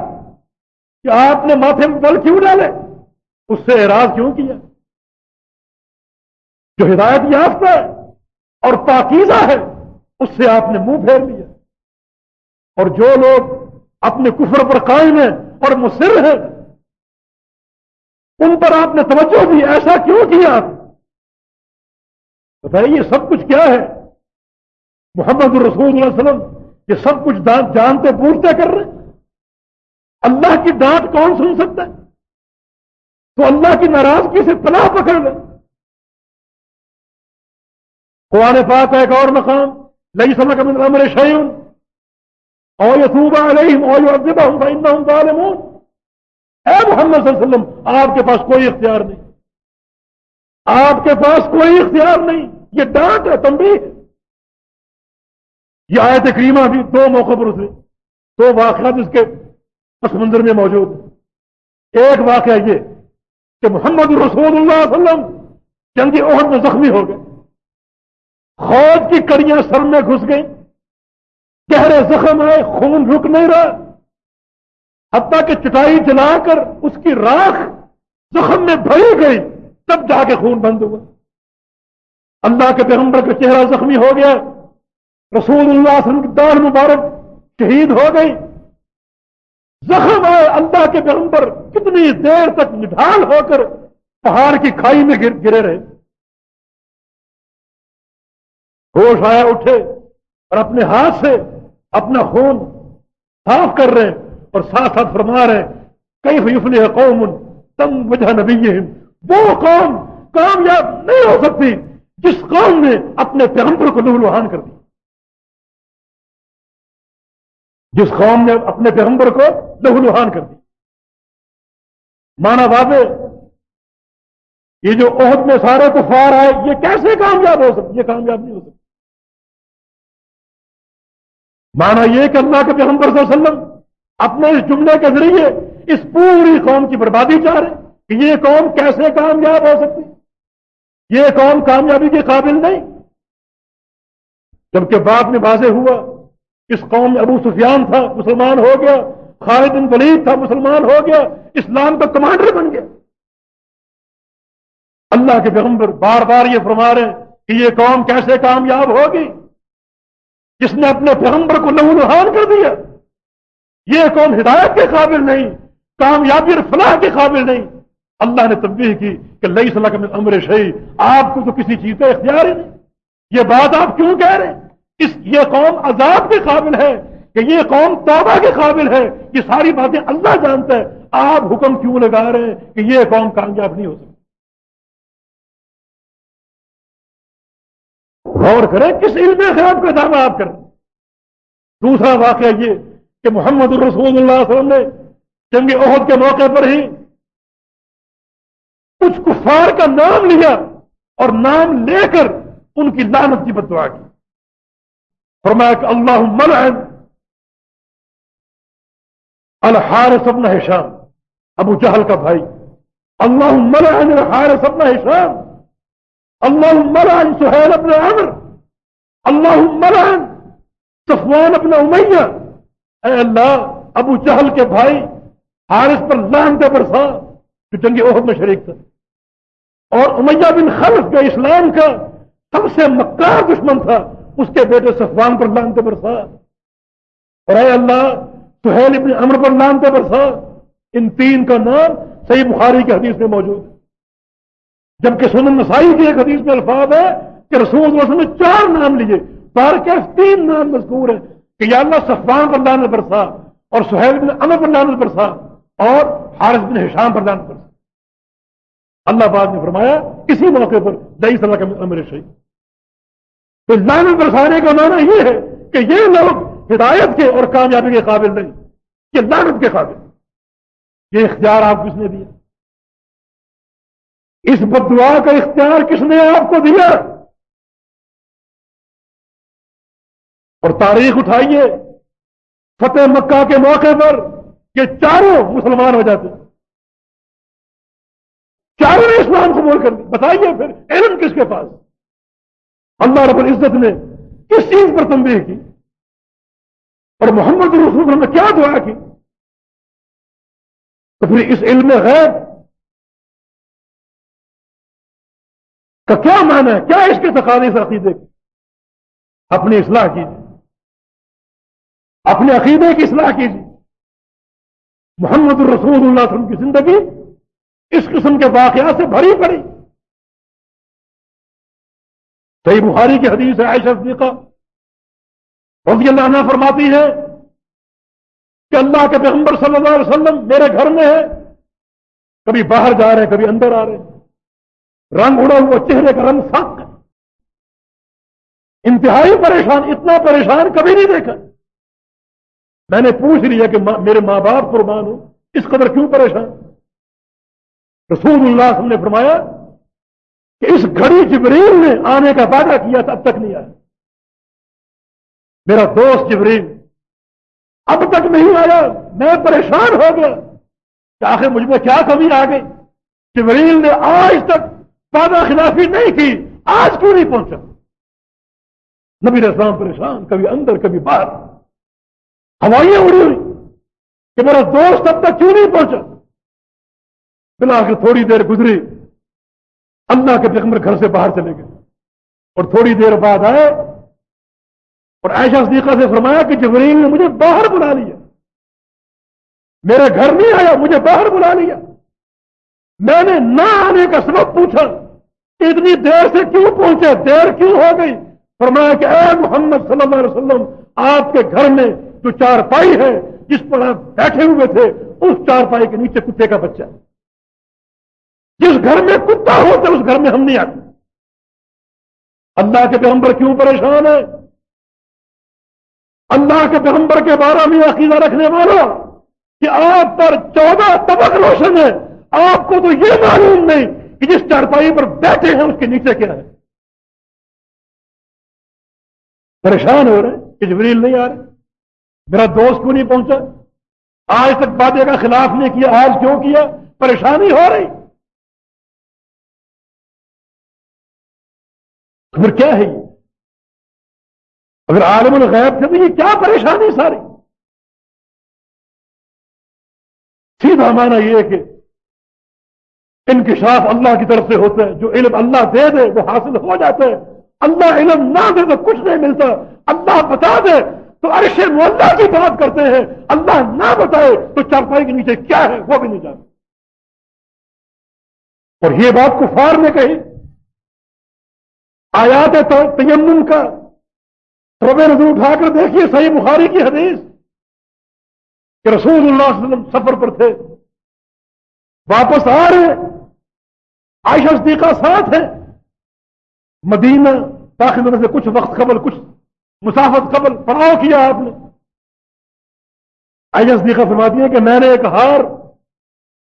کہ آپ نے ماتھے میں بل کیوں ڈالے؟ اس سے اعراض کیوں کیا؟ جو ہدایت یافتہ ہے اور پاکیزہ ہے، اس سے آپ نے منہ پھیر لیا۔ اور جو لوگ اپنے کفر پر قائم ہیں اور مصر ہیں، ان پر آپ نے توجہ دی، ایسا کیوں کیا؟ آپ بتائیے یہ سب کچھ کیا ہے؟ محمد الرسول اللہ علیہ وسلم یہ سب کچھ جانتے پوچھتے کر رہے اللہ کی ڈانٹ کون سن سکتا ہے؟ تو اللہ کی ناراضگی سے پناہ پکڑ لے۔ قرآن پاک ہے ایک اور مقام لئی سما کا امر شعین اور یسوبہ علیہم اور یو ادبا ہوں ظالمون. اے محمد صلی اللہ علیہ وسلم، آپ کے پاس کوئی اختیار نہیں. آپ کے پاس کوئی اختیار نہیں. یہ ڈانٹ ہے تمبی یہ آیت کریمہ بھی دو موقع پر اسے، دو واقعات اس کے پس منظر میں موجود ہے ایک واقعہ یہ کہ محمد رسول اللہ علیہ وسلم جنگی عہد میں زخمی ہو گئے. خود کی کڑیاں سر میں گھس گئیں. گہرے زخم آئے، خون رک نہیں رہا۔ حتیٰ کہ چٹائی جلا کر اس کی راکھ زخم میں بھری گئی، تب جا کے خون بند ہوا۔ اللہ کے پیغمبر کا چہرہ زخمی ہو گیا۔ رسول اللہ صلی اللہ علیہ وسلم کی دار مبارک شہید ہو گئی۔ زخم آئے، اللہ کے پیغمبر کتنی دیر تک نڈھال ہو کر پہاڑ کی کھائی میں گرے رہے۔ ہوش آیا، اٹھے اور اپنے ہاتھ سے اپنا خون صاف کر رہے ہیں اور ساتھ ساتھ فرما رہے ہیں کئی فیفل قوم تم وجہ نبی وہ قوم کامیاب نہیں ہو سکتی جس قوم نے اپنے پیغمبر کو لہلوہان کر دی۔ جس قوم نے اپنے پیغمبر کو لہلوہان کر دی۔ مانا بابے یہ جو عہد میں سارے کفار آئے، یہ کیسے کامیاب ہو سکتے؟ یہ کامیاب نہیں ہو سکتے۔ مانا یہ کہ اللہ کے پیغمبر صلی اللہ علیہ وسلم اپنے اس جملے کے ذریعے اس پوری قوم کی بربادی چاہ رہے کہ یہ قوم کیسے کامیاب ہو سکتی یہ قوم کامیابی کے قابل نہیں۔ جبکہ بعد میں واضح ہوا، اس قوم میں ابو سفیان تھا، مسلمان ہو گیا، خالد بن ولید تھا، مسلمان ہو گیا، اسلام کا کمانڈر بن گیا۔ اللہ کے پیغمبر بار بار یہ فرما رہے ہیں کہ یہ قوم کیسے کامیاب ہوگی؟ جس نے اپنے پیغمبر کو لہو لہان کر دیا. یہ قوم ہدایت کے قابل نہیں، کامیابی اور فلاح کے قابل نہیں. اللہ نے تبدیل کی کہ لئی صلاح کا امر شہی آپ کو تو کسی چیز کا اختیار ہی نہیں. یہ بات آپ کیوں کہہ رہے ہیں؟ اس، یہ قوم عذاب کے قابل ہے کہ یہ قوم توبہ کے قابل ہے. یہ ساری باتیں اللہ جانتا ہے. آپ حکم کیوں لگا رہے ہیں کہ یہ قوم کامیاب نہیں ہو سکتی؟ غور کریں کس علم خیال کا دعویٰ آپ کریں دوسرا واقعہ یہ کہ محمد الرسول اللہ علیہ وسلم نے جنگ عہد کے موقع پر ہی کچھ کفار کا نام لیا اور نام لے کر ان کی لانت کی بدوا کی۔ فرمایا کہ اللہ ملعن الحارث ابن حشام، ابو جہل کا بھائی۔ اللہ ملعن الحارث ابن حشام۔ اللہ ملعن سہیل ابن عمر اللہ ملعن صفوان ابن امیہ۔ اے اللہ، ابو جہل کے بھائی حارث پر لانتے برسا جو جنگ عہد میں شریک تھا اور امیہ بن خلف جو اسلام کا سب سے مکار دشمن تھا، اس کے بیٹے صفوان پر لانتے برسا۔ اور اے اللہ، سہیل ابن امر پر لانتے برسا۔ ان تین کا نام صحیح بخاری کی حدیث میں موجود ہے۔ جبکہ سنن نسائی کی ایک حدیث میں الفاظ ہے کہ رسول اللہ وسلم نے چار نام لیے بار تین نام مذکور ہیں کہ یا اللہ صفوان پر لانت برسا اور سہیل بن امر پر لانت برسا اور حارث بن حشام پر لانت برسا اللہ بعد نے فرمایا، اسی موقع پر دئی صلاح کا امر شہید۔ تو لانت برسانے کا معنی یہ ہے کہ یہ لوگ ہدایت کے اور کامیابی کے قابل نہیں، یہ لانت کے قابل۔ یہ اختیار آپ کس نے دیا۔ اس بدعا کا اختیار کس نے آپ کو دیا؟ اور تاریخ اٹھائیے، فتح مکہ کے موقع پر یہ چاروں مسلمان ہو جاتے چاروں نے اسلام قبول کر دیا بتائیے پھر، علم کس کے پاس؟ اللہ رب العزت نے کس چیز پر تنبیہ کی؟ اور محمد رسول نے کیا دعا کی؟ تو پھر اس علم غیب کا کیا معنی ہے؟ کیا اس کے تقاضے سے عقیدے کی؟ اپنی اصلاح کیجیے۔ اپنے عقیدے کی اصلاح کیجیے۔ محمد الرسول اللہ علیہ وسلم کی زندگی اس قسم کے واقعات سے بھری پڑی۔ صحیح بخاری کی حدیث ہے، عائشہ صدیقہ رضی اللہ عنہ فرماتی ہے کہ اللہ کے پیغمبر صلی اللہ علیہ وسلم میرے گھر میں ہے کبھی باہر جا رہے ہیں، کبھی اندر آ رہے ہیں۔ رنگ اڑا ہوا چہرے کا رنگ سخت انتہائی پریشان، اتنا پریشان کبھی نہیں دیکھا۔ میں نے پوچھ لیا کہ میرے ماں باپ قربان ہوں، اس قدر کیوں پریشان؟ رسول اللہ صلی اللہ علیہ وسلم نے فرمایا کہ اس گھڑی جبریل نے آنے کا وعدہ کیا تھا، اب تک نہیں آیا۔ میرا دوست جبریل اب تک نہیں آیا۔ میں پریشان ہو گیا کہ آخر مجھ میں کیا کمی آ گئی؟ جبریل نے آج تک وعدہ خلافی نہیں کی آج کیوں نہیں پہنچا؟ نبی اسلام پریشان، کبھی اندر، کبھی باہر۔ ہوائیاں اڑی ہوئی کہ میرا دوست اب تک کیوں نہیں پہنچا؟ بلا کے تھوڑی دیر گزری، اللہ کے پیغمبر گھر سے باہر چلے گئے۔ اور تھوڑی دیر بعد آئے اور عائشہ صدیقہ سے فرمایا کہ جبریل نے مجھے باہر بلا لیا۔ میرے گھر نہیں آیا، مجھے باہر بلا لیا۔ میں نے نہ آنے کا سبب پوچھا، اتنی دیر سے کیوں پہنچے؟ دیر کیوں ہو گئی؟ فرمایا کہ اے محمد صلی اللہ علیہ وسلم، آپ کے گھر میں جو چار پائی ہے، جس پر آپ بیٹھے ہوئے تھے، اس چار پائی کے نیچے کتے کا بچہ جس گھر میں کتا ہوتا اس گھر میں ہم نہیں آتے۔ اللہ کے پیغمبر کیوں پریشان ہے اللہ کے پیغمبر کے بارے میں عقیدہ رکھنے والا کہ آپ پر چودہ طبق روشن ہے۔ آپ کو تو یہ معلوم نہیں کہ جس چارپائی پر بیٹھے ہیں اس کے نیچے کیا ہے۔ پریشان ہو رہے کہ جبریل نہیں آ رہے۔ میرا دوست کیوں نہیں پہنچا؟ آج تک وعدے کا خلاف نہیں کیا، آج کیوں کیا؟ پریشانی ہو رہی۔ پھر کیا ہے یہ؟ اگر عالم الغیب تھے تو یہ کیا پریشانی ساری؟ سیدھا مانا یہ کہ انکشاف اللہ کی طرف سے ہوتا ہے، جو علم اللہ دے دے، وہ حاصل ہو جاتا ہے۔ اللہ علم نہ دے تو کچھ نہیں ملتا۔ اللہ بتا دے تو عرش اللہ کی بات کرتے ہیں۔ اللہ نہ بتائے تو چارپائی کے نیچے کیا ہے، وہ بھی نہیں جانتے اور یہ بات کفار نے کہی۔ آیات تیمم کا رب نظر اٹھا کر دیکھیے صحیح بخاری کی حدیث۔ کہ رسول اللہ صلی اللہ علیہ وسلم سفر پر تھے۔ واپس آ رہے۔ عائشہ صدیقہ ساتھ ہے۔ مدینہ داخل ہونے سے کچھ وقت قبل، کچھ مسافت قبل پڑاؤ کیا آپ نے۔ صدیقہ فرماتی ہے کہ میں نے ایک ہار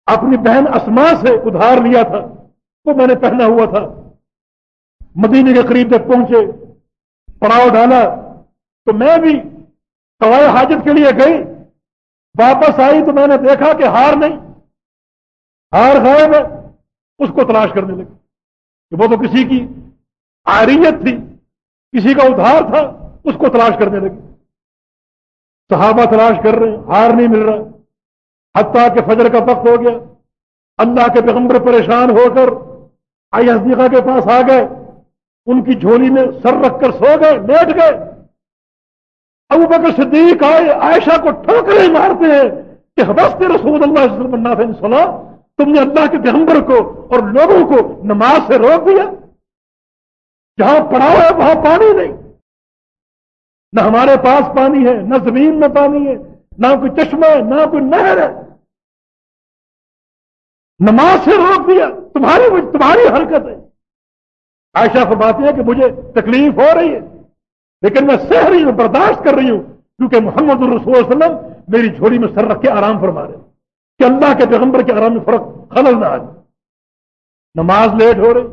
اپنی بہن اسما سے ادھار لیا تھا۔ وہ میں نے پہنا ہوا تھا۔ مدینے کے قریب تک پہنچے، پڑاؤ ڈالا۔ تو میں بھی قوائے حاجت کے لیے گئی۔ واپس آئی تو میں نے دیکھا کہ ہار نہیں۔ ہار غائب ہے۔ اس کو تلاش کرنے لگی کہ وہ تو کسی کی آریت تھی، کسی کا ادھار تھا، اس کو تلاش کرنے لگی صحابہ تلاش کر رہے ہیں، ہار نہیں مل رہا۔ حتیٰ کہ فجر کا وقت ہو گیا۔ اللہ کے پیغمبر پریشان ہو کر آئی حدیقہ کے پاس آ گئے۔ ان کی جھولی میں سر رکھ کر سو گئے، لیٹ گئے۔ ابو بکر صدیق آئے، عائشہ کو ٹھوکرے مارتے ہیں کہ حبست رسول اللہ صلی اللہ علیہ وسلم سنا تم نے اللہ کے پیغمبر کو اور لوگوں کو نماز سے روک دیا۔ جہاں پڑاؤ ہے وہاں پانی نہیں۔ نہ ہمارے پاس پانی ہے، نہ زمین میں پانی ہے، نہ کوئی چشمہ ہے، نہ کوئی نہر ہے۔ نماز سے روک دیا، تمہاری تمہاری حرکت ہے۔ عائشہ فرماتی ہے کہ مجھے تکلیف ہو رہی ہے، لیکن میں سہ رہی ہوں برداشت کر رہی ہوں، کیونکہ محمد الرسول صلی اللہ علیہ وسلم میری جھوڑی میں سر رکھ کے آرام فرما رہے کہ اللہ کے پیغمبر کے آرام میں فرق خلل نہ آ جائے۔ نماز لیٹ ہو رہی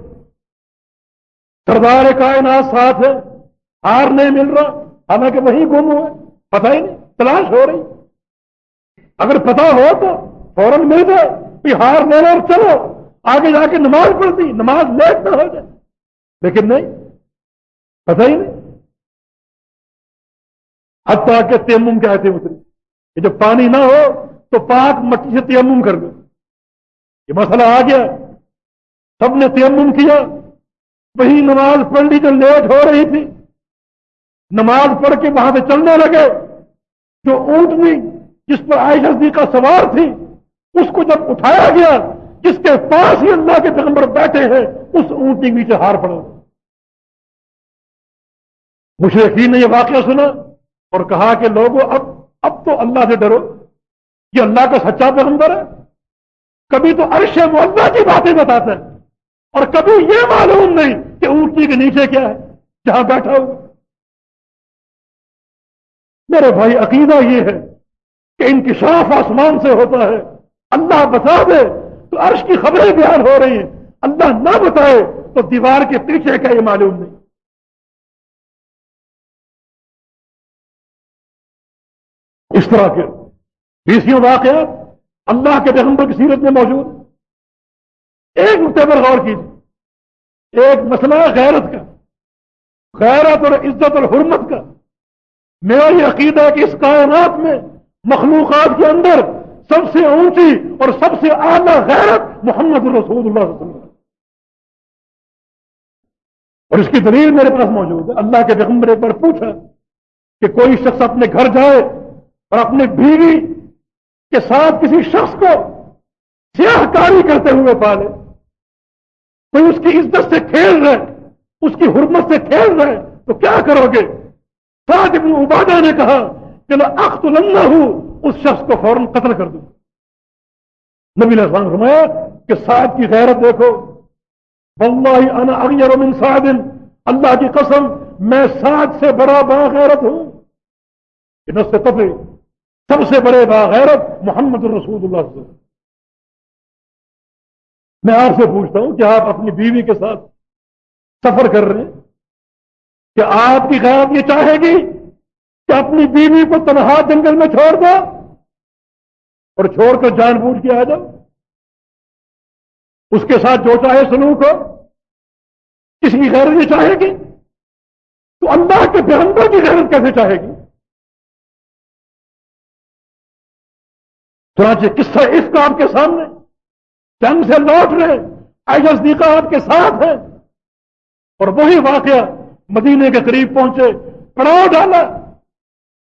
سردار کائنات ساتھ ہے، ہار نہیں مل رہا، حالانکہ وہی گم ہوئے پتہ ہی نہیں، تلاش ہو رہی۔ اگر پتا ہو تو فوراً مل جائے ہار لے اور چلو، آگے جا کے نماز پڑھتی، نماز لیٹ نہ ہو جائے۔ لیکن نہیں، پتہ ہی نہیں۔ حتیٰ کہ تیمم کہتے اتری، کہ جب پانی نہ ہو تو پاک مٹی سے تیمم کر دو۔ یہ مسئلہ آ گیا۔ سب نے تیمم کیا۔ وہی نماز پڑھ لی جو لیٹ ہو رہی تھی۔ نماز پڑھ کے وہاں سے چلنے لگے۔ جو اونٹنی جس پر عائشہ کا سوار تھی، اس کو جب اٹھایا گیا، جس کے پاس ہی اللہ کے پیغمبر بیٹھے ہیں، اس اونٹنی نیچے ہار پڑا۔ مشرقین نے یہ واقعہ سنا اور کہا کہ لوگوں، اب اب تو اللہ سے ڈرو۔ یہ اللہ کا سچا پیغمبر ہے۔ کبھی تو عرش معلّہ کی باتیں بتاتا ہے۔ اور کبھی یہ معلوم نہیں کہ اونٹنی کے نیچے کیا ہے، جہاں بیٹھا ہو۔ میرے بھائی، عقیدہ یہ ہے کہ انکشاف آسمان سے ہوتا ہے۔ اللہ بتا دے تو عرش کی خبریں بیان ہو رہی ہیں۔ اللہ نہ بتائے تو دیوار کے پیچھے کا یہ معلوم نہیں۔ اس طرح کے بیسوں واقعات اللہ کے پیغمبر کی سیرت میں موجود۔ ایک نقطے پر غور کیجیے۔ ایک مسئلہ غیرت کا، غیرت اور عزت اور حرمت کا۔ میرا یہ عقیدہ ہے کہ اس کائنات میں مخلوقات کے اندر سب سے اونچی اور سب سے اعلیٰ غیرت محمد الرسول اللہ صلی اللہ علیہ وسلم اور اس کی دلیل میرے پاس موجود ہے۔ اللہ کے پیغمبر ایک بار پوچھا کہ کوئی شخص اپنے گھر جائے اور اپنے بیوی کے ساتھ کسی شخص کو سیاہ کاری کرتے ہوئے پالے۔ کوئی اس کی عزت سے کھیل رہے، اس کی حرمت سے کھیل رہے، تو کیا کرو گے؟ سعد ابن عبادہ نے کہا کہ میں اخت لنگا ہوں، اس شخص کو فوراً قتل کر دوں۔ نبی نے فرمایا کہ سعد کی غیرت دیکھو۔ واللہ انا اغیر من سعد، اللہ کی قسم، میں سعد سے بڑا با غیرت ہوں کہ نس سب سے بڑے با غیرت محمد الرسول اللہ سے میں آپ سے پوچھتا ہوں کہ آپ اپنی بیوی کے ساتھ سفر کر رہے ہیں؟ کہ آپ کی غیرت یہ چاہے گی کہ اپنی بیوی کو تنہا جنگل میں چھوڑ دو اور چھوڑ کر جان بوجھ کے آ جاؤ؟ اس کے ساتھ جو چاہے سلوک ہو۔ کس کی غیرت یہ چاہے گی؟ تو اللہ کے پیغمبر کی غیرت کیسے چاہے گی؟ چنانچہ قصہ اس کا آپ کے سامنے؟ جنگ سے لوٹ رہے ایجا صدیقہ آپ کے ساتھ ہے اور وہی واقعہ مدینے کے قریب پہنچے، پڑاؤ ڈالا۔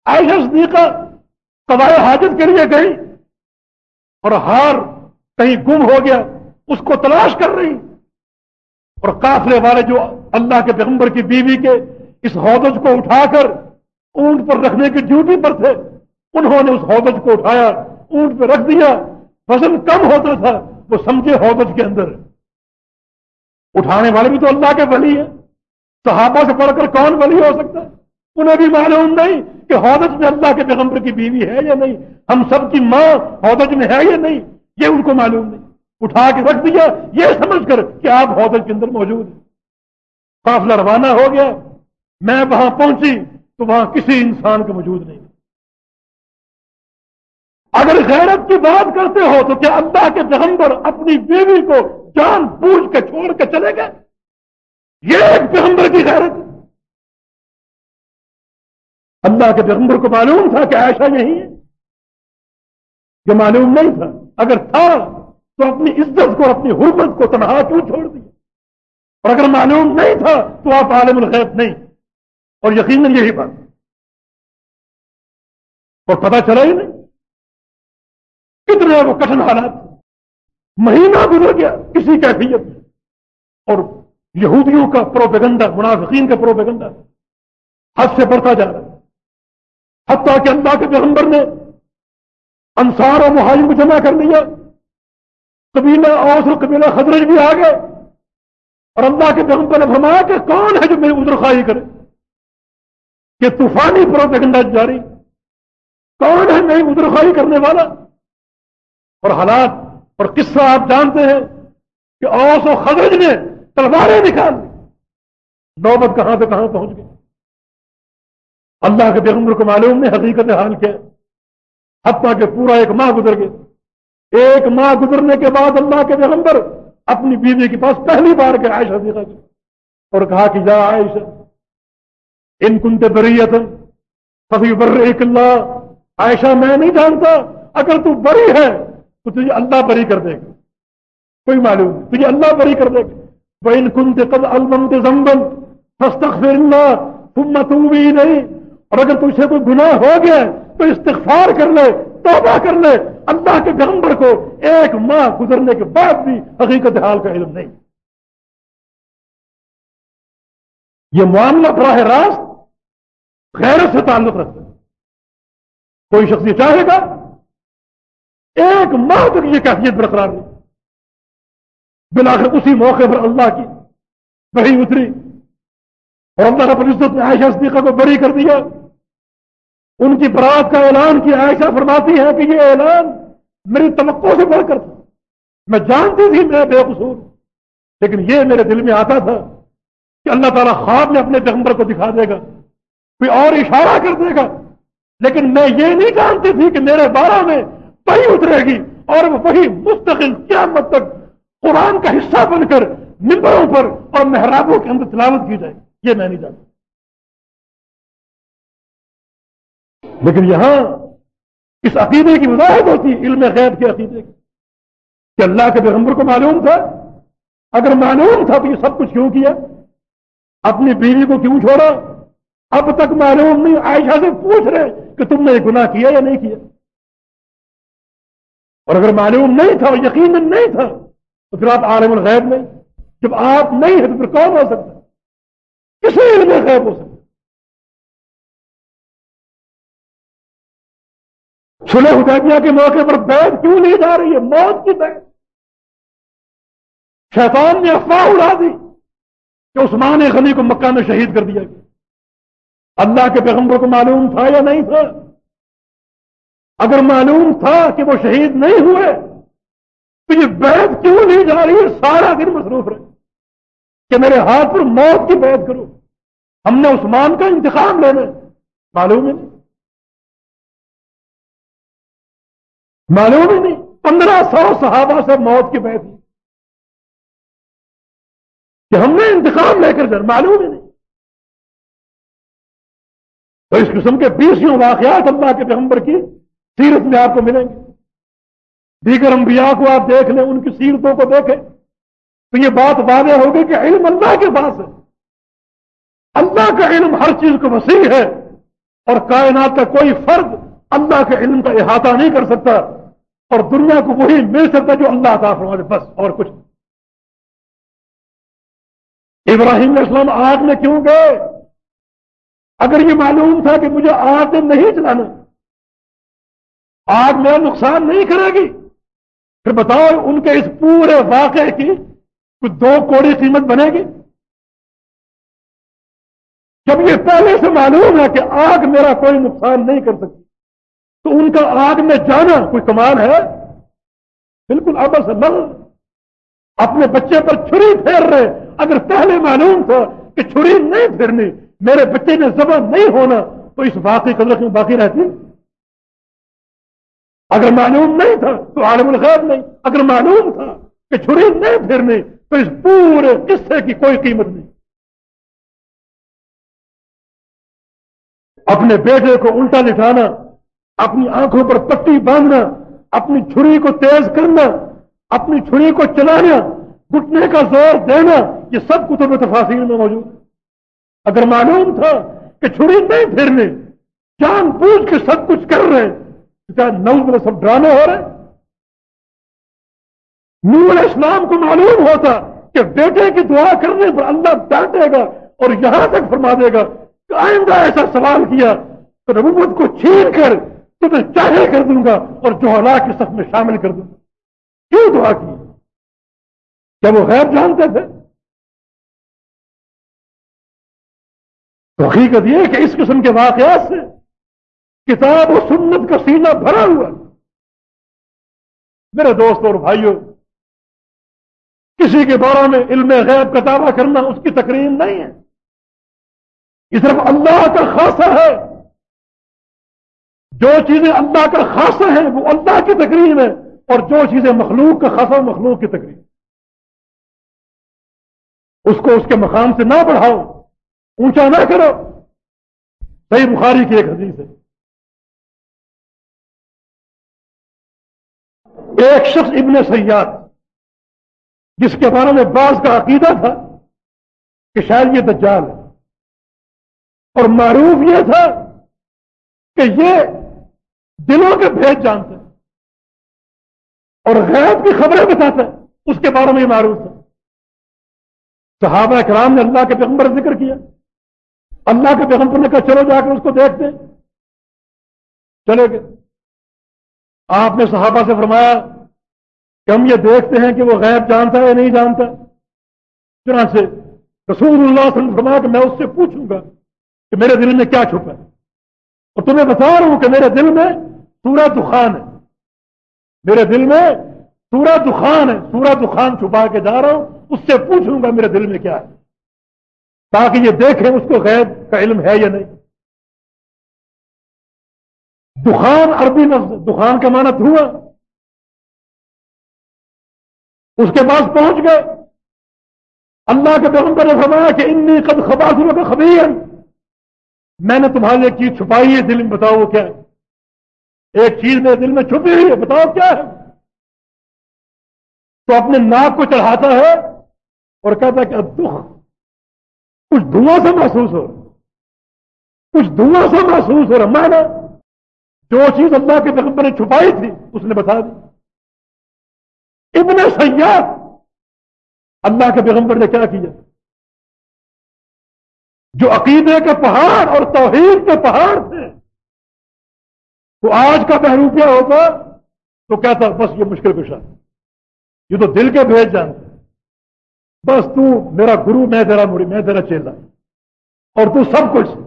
عائشہ صدیقہ قبائے حاجت کے لیے گئی اور ہار کہیں گم ہو گیا، اس کو تلاش کر رہی۔ اور قافلے والے جو اللہ کے پیغمبر کی بیوی کے اس ہودج کو اٹھا کر اونٹ پر رکھنے کی ڈیوٹی پر تھے، انہوں نے اس ہودج کو اٹھایا۔ اونٹ پہ رکھ دیا وزن کم ہوتا تھا، وہ سمجھے ہودج کے اندر۔ اٹھانے والے بھی تو اللہ کے ولی ہیں۔ صحابہ سے پڑھ کر کون ولی ہو سکتا؟ ہے انہیں بھی معلوم نہیں کہ حادث میں اللہ کے پیغمبر کی بیوی ہے یا نہیں۔ ہم سب کی ماں ہودج میں ہے یا نہیں؟ یہ ان کو معلوم نہیں۔ اٹھا کے رکھ دیا، یہ سمجھ کر کہ آپ ہودج کے اندر موجود ہیں۔ قافلہ روانہ ہو گیا۔ میں وہاں پہنچی تو وہاں کسی انسان کا موجود نہیں۔ اگر غیرت کی بات کرتے ہو تو کیا اللہ کے پیغمبر اپنی بیوی کو جان پوچھ کے چھوڑ کے چلے گئے؟ یہ ایک پیغمبر کی غیرت اللہ کے پیغمبر کو معلوم تھا کہ عائشہ یہی ہے۔ یہ معلوم نہیں تھا۔ اگر تھا تو اپنی عزت کو، اپنی حرمت کو تنہا کیوں چھوڑ دیا؟ اور اگر معلوم نہیں تھا تو آپ عالم الغیب نہیں۔ اور یقیناً یہی بات۔ اور پتا چلا ہی نہیں۔ کتنے وہ کٹن حالات مہینہ گزر گیا کسی کیفیت میں اور یہودیوں کا پروپیگنڈا، منافقین کا پروپیگنڈا حد سے بڑھتا جا رہا ہے۔ حتیٰ کہ اللہ کے پیغمبر نے انصار اور مہاجر کو جمع کر لیا قبیلہ اوس اور قبیلہ خدرج بھی آ گئے۔ اور اللہ کے پیغمبر نے فرمایا کہ کون ہے جو میری ادر خواہی کرے؟ کہ طوفانی پروپیگنڈا جاری۔ کون ہے میری ادر خواہی کرنے والا؟ اور حالات اور قصہ آپ جانتے ہیں کہ اوس و خدرج نے تلواریں نکال نوبت کہاں سے کہاں پہنچ گئی؟ اللہ کے پیغمبر کو معلوم نے حقیقت حال کیا۔ حتیٰ کہ پورا ایک ماہ گزر گیا۔ ایک ماہ گزرنے کے بعد اللہ کے پیغمبر اپنی بیوی کے پاس پہلی بار گئے عائشہ دیکھا اور کہا کہ جا عائشہ، ان کنتے بریت کبھی بر ایک اللہ۔ عائشہ، میں نہیں جانتا، اگر تو بری ہے تو تجھے اللہ بری کر دے گا۔ کوئی معلوم نہیں۔ تجھے اللہ بری کر دے گا۔ وَإِن كُنْتِ قَدْ أَلْمَمْتِ ذَنْبًا فَاسْتَغْفِرِ اللَّهِ ثُمَّ تُوبِ إِلَيْهِ۔ اور اگر تجھ سے کوئی گناہ ہو گیا تو استغفار کر لے، توبہ کر لے۔ اللہ کے پیغمبر کو ایک ماہ گزرنے کے بعد بھی حقیقت حال کا علم نہیں۔ یہ معاملہ براہ راست غیرت سے تعلق رکھتا ہے۔ کوئی شخص یہ چاہے گا ایک ماہ تک یہ کیفیت برقرار نہیں بلاخر اسی موقع پر اللہ کی وہی اتری اور اللہ رب العزت نے عائشہ صدیقہ کو بری کر دیا۔ ان کی برات کا اعلان کی عائشہ فرماتی ہے کہ یہ اعلان میری توقع سے بڑھ کر تھا۔ میں جانتی تھی، میں بے قصور۔ لیکن یہ میرے دل میں آتا تھا کہ اللہ تعالیٰ خواب میں اپنے پیغمبر کو دکھا دے گا، کوئی اور اشارہ کر دے گا۔ لیکن میں یہ نہیں جانتی تھی کہ میرے بارہ میں وہی اترے گی اور وہی مستقل قیامت تک قرآن کا حصہ بن کر ممبروں پر اور محرابوں کے اندر تلاوت کی جائے یہ میں نہیں جانتا۔ لیکن یہاں اس عقیدے کی وضاحت ہوتی ہے، علم غیب کے عقیدے کی۔ کہ اللہ کے پیغمبر کو معلوم تھا۔ اگر معلوم تھا تو یہ سب کچھ کیوں کیا؟ اپنی بیوی کو کیوں چھوڑا؟ اب تک معلوم نہیں، عائشہ سے پوچھ رہے کہ تم نے یہ گناہ کیا یا نہیں کیا؟ اور اگر معلوم نہیں تھا اور یقیناً نہیں تھا، تو پھر آپ عالم الغیب میں جب آپ نہیں ہیں تو پھر کون ہو سکتا؟ کسی علم غیب ہو سکتا۔ سلح حدیبیہ کے موقع پر بیت کیوں نہیں جا رہی ہے؟ موت کی بیت۔ شیطان نے افواہ اڑا دی کہ عثمان غنی کو مکہ میں شہید کر دیا گیا۔ اللہ کے پیغمبر کو معلوم تھا یا نہیں تھا؟ اگر معلوم تھا کہ وہ شہید نہیں ہوئے، تو یہ بیت کیوں نہیں جا رہی ہے سارا دن مصروف رہے۔ کہ میرے ہاتھ پر موت کی بیعت کرو۔ ہم نے عثمان کا انتخاب لینا معلوم ہی نہیں۔ معلوم ہی نہیں۔ پندرہ سو صحابہ سے موت کی بیعت کہ ہم نے انتخاب لے کر معلوم ہی نہیں۔ تو اس قسم کے بیسوں واقعات اللہ کے پیغمبر کی سیرت میں آپ کو ملیں گے۔ دیگر انبیاء کو آپ دیکھ لیں، ان کی سیرتوں کو دیکھیں۔ تو یہ بات واضح ہوگی کہ علم اللہ کے پاس ہے۔ اللہ کا علم ہر چیز کو وسیع ہے اور کائنات کا کوئی فرد اللہ کے علم کا احاطہ نہیں کر سکتا۔ اور دنیا کو وہی مل سکتا جو اللہ کا فرما بس اور کچھ۔ ابراہیم علیہ السلام آگ میں کیوں گئے؟ اگر یہ معلوم تھا کہ مجھے آگ نہیں چلانا آگ میرا نقصان نہیں کرے گی۔ پھر بتاؤ ان کے اس پورے واقعے کی کچھ دو کوڑی قیمت بنے گی؟ جب یہ پہلے سے معلوم ہے کہ آگ میرا کوئی نقصان نہیں کر سکتی، تو ان کا آگ میں جانا کوئی کمال ہے؟ بالکل آبس اللہ اپنے بچے پر چھری پھیر رہے۔ اگر پہلے معلوم تھا کہ چھری نہیں پھیرنی، میرے بچے نے زبان نہیں ہونا، تو اس واقعی قدرت میں باقی رہتی۔ اگر معلوم نہیں تھا تو عالم الغیب نہیں، اگر معلوم تھا کہ چھری نہیں پھرنے تو اس پورے قصے کی کوئی قیمت نہیں۔ اپنے بیٹے کو الٹا لٹھانا، اپنی آنکھوں پر پٹی باندھنا، اپنی چھری کو تیز کرنا، اپنی چھری کو چلانا گٹنے کا زور دینا، یہ سب کتب تفاصیل میں موجود اگر معلوم تھا کہ چھری نہیں پھرنے جان بوجھ کے سب کچھ کر رہے کیا نو سب ڈرامے ہو رہے نور اسلام کو معلوم ہوتا کہ بیٹے کی دعا کرنے پر اللہ ڈانٹے گا اور یہاں تک فرما دے گا کہ آئندہ ایسا سوال کیا تو نبوت کو چھین کر تمہیں چاہے کر دوں گا اور جو اللہ کے سب میں شامل کر دوں گا۔ کیوں دعا کی؟ کیا وہ غیر جانتے تھے؟ تو حقیقت یہ کہ اس قسم کے واقعات سے کتاب و سنت کا سینہ بھرا ہوا میرے دوست اور بھائیوں کسی کے بارے میں علم غیب کا دعویٰ کرنا اس کی تقریر نہیں ہے۔ یہ صرف اللہ کا خاصہ ہے۔ جو چیزیں اللہ کا خاصہ ہے وہ اللہ کی تقریر ہے اور جو چیزیں مخلوق کا خاصہ مخلوق کی تقریر۔ اس کو اس کے مقام سے نہ بڑھاؤ، اونچا نہ کرو۔ صحیح بخاری کی ایک حدیث ہے۔ ایک شخص ابن سیاد، جس کے بارے میں بعض کا عقیدہ تھا کہ شاید یہ دجال ہے۔ اور معروف یہ تھا کہ یہ دلوں کے بھید جانتا ہے اور غیب کی خبریں بتاتا ہے۔ اس کے بارے میں یہ معروف تھا۔ صحابہ کرام نے اللہ کے پیغمبر ذکر کیا۔ اللہ کے پیغمبر نے کہا، چلو جا کے اس کو دیکھتے چلے گئے۔ آپ نے صحابہ سے فرمایا کہ ہم یہ دیکھتے ہیں کہ وہ غیب جانتا ہے یا نہیں جانتا؟ چنانچہ رسول اللہ صلی اللہ علیہ وسلم فرمایا کہ میں اس سے پوچھوں گا کہ میرے دل میں کیا چھپا ہے۔ اور تمہیں بتا رہا ہوں کہ میرے دل میں سورہ دخان ہے۔ میرے دل میں سورہ دخان ہے۔ سورہ دخان چھپا کے جا رہا ہوں، اس سے پوچھوں گا میرے دل میں کیا ہے۔ تاکہ یہ دیکھیں اس کو غیب کا علم ہے یا نہیں۔ دخان عربی لفظ دخان کا معنی دھواں اس کے پاس پہنچ گئے۔ اللہ کے پیغمبر نے فرمایا کہ انی قد خباصلوں کا خبیر میں نے تمہارے لیے چیز چھپائی ہے، دل میں بتاؤ کیا ہے۔ ایک چیز میرے دل میں چھپی ہوئی ہے، بتاؤ کیا ہے۔ تو اپنے ناک کو چڑھاتا ہے اور کہتا ہے کہ اب دکھ، کچھ دھواں سے محسوس ہو رہا کچھ دھواں سے محسوس ہو رہا مانا جو چیز اللہ کے پیغمبر نے چھپائی تھی، اس نے بتا دی۔ ابن سیاد، اللہ کے پیغمبر نے کیا کیا؟ جو عقیدے کے پہاڑ اور توحید کے پہاڑ تھے۔ وہ آج کا بہروپیہ ہوتا تو کہتا بس یہ مشکل کشا۔ یہ تو دل کے بھیج جانتے بس تو میرا گرو، میں تیرا مڑی، میں تیرا چیلا۔ اور تو سب کچھ۔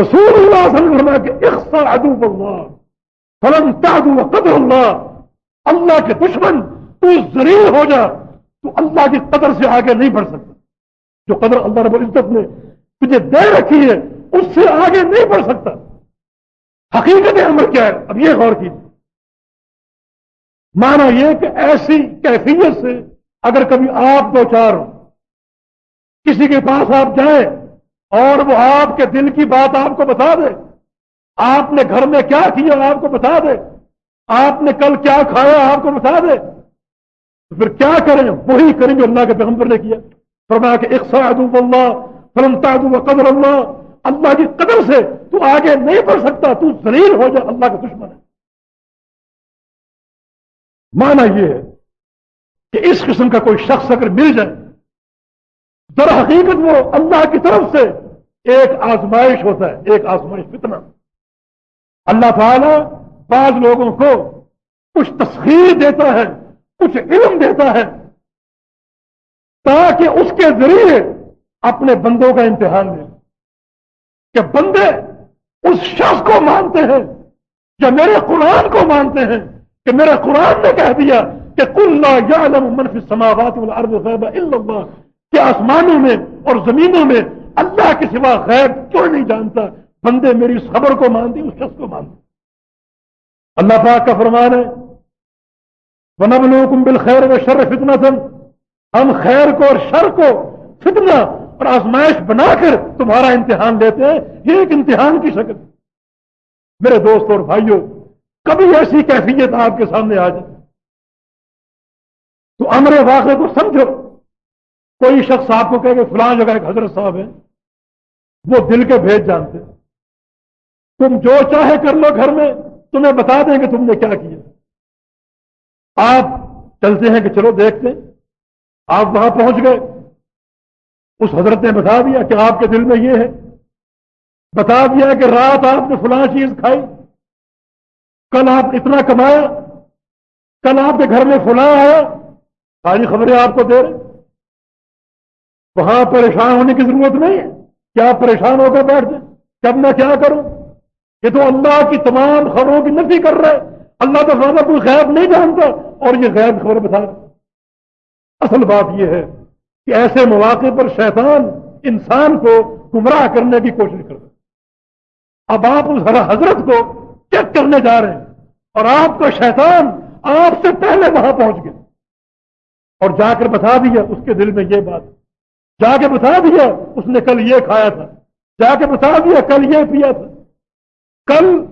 رسول اللہ صلی اللہ علیہ وسلم کہ اخصا عدو اللہ فلن تعدو قدر اللہ اللہ کے دشمن، تو ذریع ہو جا، تو اللہ کی قدر سے آگے نہیں بڑھ سکتا۔ جو قدر اللہ رب العزت نے تجھے دے رکھی ہے، اس سے آگے نہیں بڑھ سکتا۔ حقیقت عمر کیا ہے؟ اب یہ غور کیجیے مانا یہ کہ ایسی کیفیت سے اگر کبھی آپ دو چار ہو کسی کے پاس آپ جائیں اور وہ آپ کے دل کی بات آپ کو بتا دے۔ آپ نے گھر میں کیا کیا آپ کو بتا دے۔ آپ نے کل کیا کھایا آپ کو بتا دے۔ تو پھر کیا کریں وہی کریں جو اللہ کے پیغمبر نے کیا۔ فرمایا کہ اقساط اللہ فلمتا قدر اللہ۔ اللہ کی قدر سے تو آگے نہیں بڑھ سکتا، تو ذلیل ہو جا، اللہ کا دشمن ہے۔ مانا یہ ہے کہ اس قسم کا کوئی شخص اگر مل جائے در حقیقت وہ اللہ کی طرف سے ایک آزمائش ہوتا ہے، ایک آزمائش، فتنہ۔ اللہ تعالی بعض لوگوں کو کچھ تسخیر دیتا ہے، کچھ علم دیتا ہے تاکہ اس کے ذریعے اپنے بندوں کا امتحان لیں کہ بندے اس شخص کو مانتے ہیں یا میرے قرآن کو مانتے ہیں، کہ میرے قرآن نے کہہ دیا کہ کل یا منفی سماوات غیب اللہ۔ کہ آسمانوں میں اور زمینوں میں اللہ کے سوا غیب کیوں نہیں جانتا؟ بندے میری اس خبر کو مانتی اس شخص کو مانتے اللہ پاک کا فرمان ہے ونبلوکم بالخیر و شر فتنہ سن ہم خیر کو اور شر کو فتنہ اور آزمائش بنا کر تمہارا امتحان لیتے ہیں، یہ ایک امتحان کی شکل میرے دوست اور بھائیوں کبھی ایسی کیفیت آپ کے سامنے آ جائے۔ تو امر واقعے کو سمجھو۔ کوئی شخص آپ کو کہے کہ فلاں جگہ ایک حضرت صاحب ہے وہ دل کے بھیج جانتے تم جو چاہے کر لو گھر میں، تمہیں بتا دیں کہ تم نے کیا کیا۔ آپ چلتے ہیں کہ چلو دیکھتے آپ وہاں پہنچ گئے۔ اس حضرت نے بتا دیا کہ آپ کے دل میں یہ ہے۔ بتا دیا کہ رات آپ نے فلاں چیز کھائی۔ کل آپ اتنا کمایا۔ کل آپ کے گھر میں فلاں آیا۔ ساری خبریں آپ کو دے رہے وہاں پریشان ہونے کی ضرورت نہیں ہے۔ کیا پریشان ہو کر بیٹھ جائیں؟ کب میں کیا کروں؟ یہ تو اللہ کی تمام خبروں کی نفی کر رہا ہے۔ اللہ تو زیادہ کوئی غیب نہیں جانتا اور یہ غیب خبر بتا رہا اصل بات یہ ہے کہ ایسے مواقع پر شیطان انسان کو گمراہ کرنے کی کوشش کرتا اب آپ اس حضرت کو چیک کرنے جا رہے ہیں اور آپ کا شیطان آپ سے پہلے وہاں پہنچ گیا اور جا کر بتا دیا اس کے دل میں یہ بات۔ جا کے بتا دیا، اس نے کل یہ کھایا تھا۔ جا کے بتا دیا، کل یہ پیا تھا۔ کل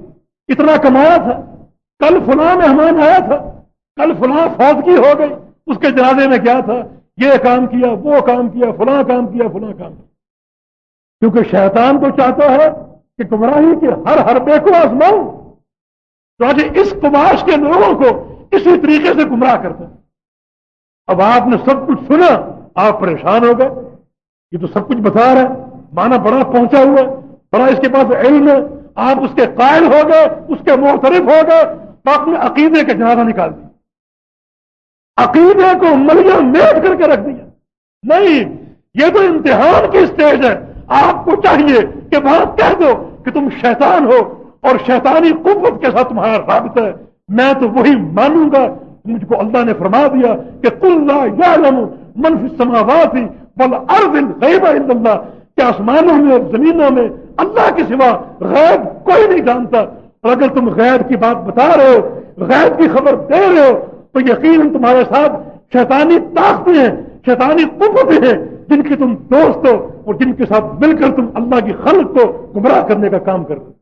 اتنا کمایا تھا۔ کل فلاں مہمان آیا تھا۔ کل فلاں فوجگی ہو گئی۔ اس کے جنازے میں کیا تھا؟ یہ کام کیا، وہ کام کیا، فلاں کام کیا، فلاں کام کیا۔ کیونکہ شیطان تو چاہتا ہے کہ گمراہی کے ہر ہر بے کو آزماؤں تو آج اس کماش کے لوگوں کو اسی طریقے سے گمراہ کرتے ہیں اب آپ نے سب کچھ سنا، آپ پریشان ہو گئے۔ یہ تو سب کچھ بتا رہا ہے مانا بڑا پہنچا ہوا ہے۔ بڑا اس کے پاس علم ہے۔ آپ اس کے قائل ہو گئے، اس کے محترف ہو گئے۔ تو اپنے عقیدے کے جنازہ نکال دیا۔ عقیدے کو ملیا میٹ کر کے رکھ دیا۔ نہیں، یہ تو امتحان کی اسٹیج ہے۔ آپ کو چاہیے کہ وہاں کہہ دو کہ تم شیطان ہو اور شیطانی قوت کے ساتھ تمہارا رابطہ ہے۔ میں تو وہی مانوں گا۔ مجھ کو اللہ نے فرما دیا کہ کل یا منفی سماوات ہی بل ارد غیب اللہ کہ آسمانوں میں اور زمینوں میں اللہ کے سوا غیب کوئی نہیں جانتا۔ اور اگر تم غیب کی بات بتا رہے ہو، غیب کی خبر دے رہے ہو، تو یقین تمہارے ساتھ شیطانی طاقتیں ہیں، شیطانی قوتیں ہیں، جن کی تم دوست ہو اور جن کے ساتھ مل کر تم اللہ کی خلق کو گمراہ کرنے کا کام کر رہے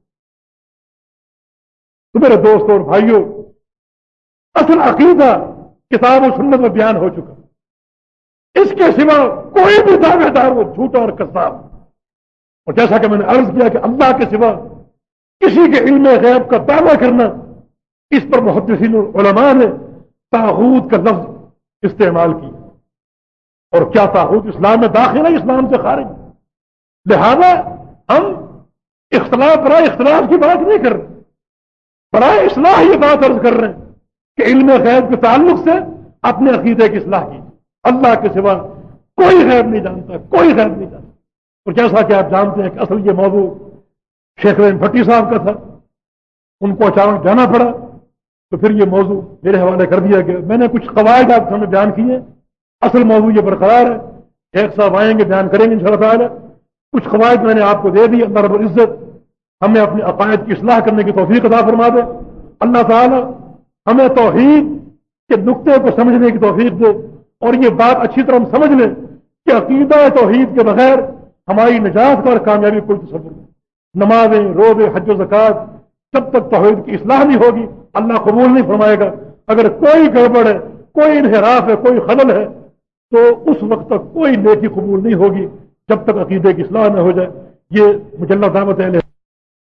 تو میرے دوست اور بھائیوں اصل عقیدہ کتاب و سنت میں بیان ہو چکا۔ اس کے سوا کوئی بھی دعوے دار وہ جھوٹا اور کساب اور جیسا کہ میں نے عرض کیا کہ اللہ کے سوا کسی کے علم غیب کا دعویٰ کرنا اس پر محدثین علماء نے تاحود کا لفظ استعمال کیا۔ اور کیا تاحود اسلام میں داخل ہے؟ اسلام سے خارج۔ لہذا ہم اختلاف، برائے اختلاف کی بات نہیں کر رہے۔ برائے اصلاح یہ بات عرض کر رہے ہیں کہ علم غیب کے تعلق سے اپنے عقیدے کی اصلاح کی۔ اللہ کے سوا کوئی غیب نہیں جانتا، کوئی غیب نہیں جانتا۔ اور جیسا کہ آپ جانتے ہیں کہ اصل یہ موضوع شیخ رحم بھٹی صاحب کا تھا، ان کو اچانک جانا پڑا، تو پھر یہ موضوع میرے حوالے کر دیا گیا۔ میں نے کچھ قواعد آپ سامنے بیان کیے اصل موضوع یہ برقرار ہے۔ شیخ صاحب آئیں گے، بیان کریں گے ان شاء اللہ تعالیٰ۔ کچھ قواعد میں نے آپ کو دے دی، اللہ رب العزت ہمیں اپنے عقائد کی اصلاح کرنے کی توفیق ادا فرما دے۔ اللہ تعالیٰ ہمیں توحید کے نقطے کو سمجھنے کی توفیق دے۔ اور یہ بات اچھی طرح ہم سمجھ لیں کہ عقیدہ توحید کے بغیر ہماری نجات کا اور کامیابی کوئی تصور نہیں۔ نمازیں، روزے، حج و زکات جب تک توحید کی اصلاح نہیں ہوگی، اللہ قبول نہیں فرمائے گا۔ اگر کوئی گڑبڑ ہے، کوئی انحراف ہے، کوئی خلل ہے، تو اس وقت تک کوئی نیکی قبول نہیں ہوگی جب تک عقیدے کی اصلاح نہ ہو جائے۔ یہ مجلہ دعوت ہے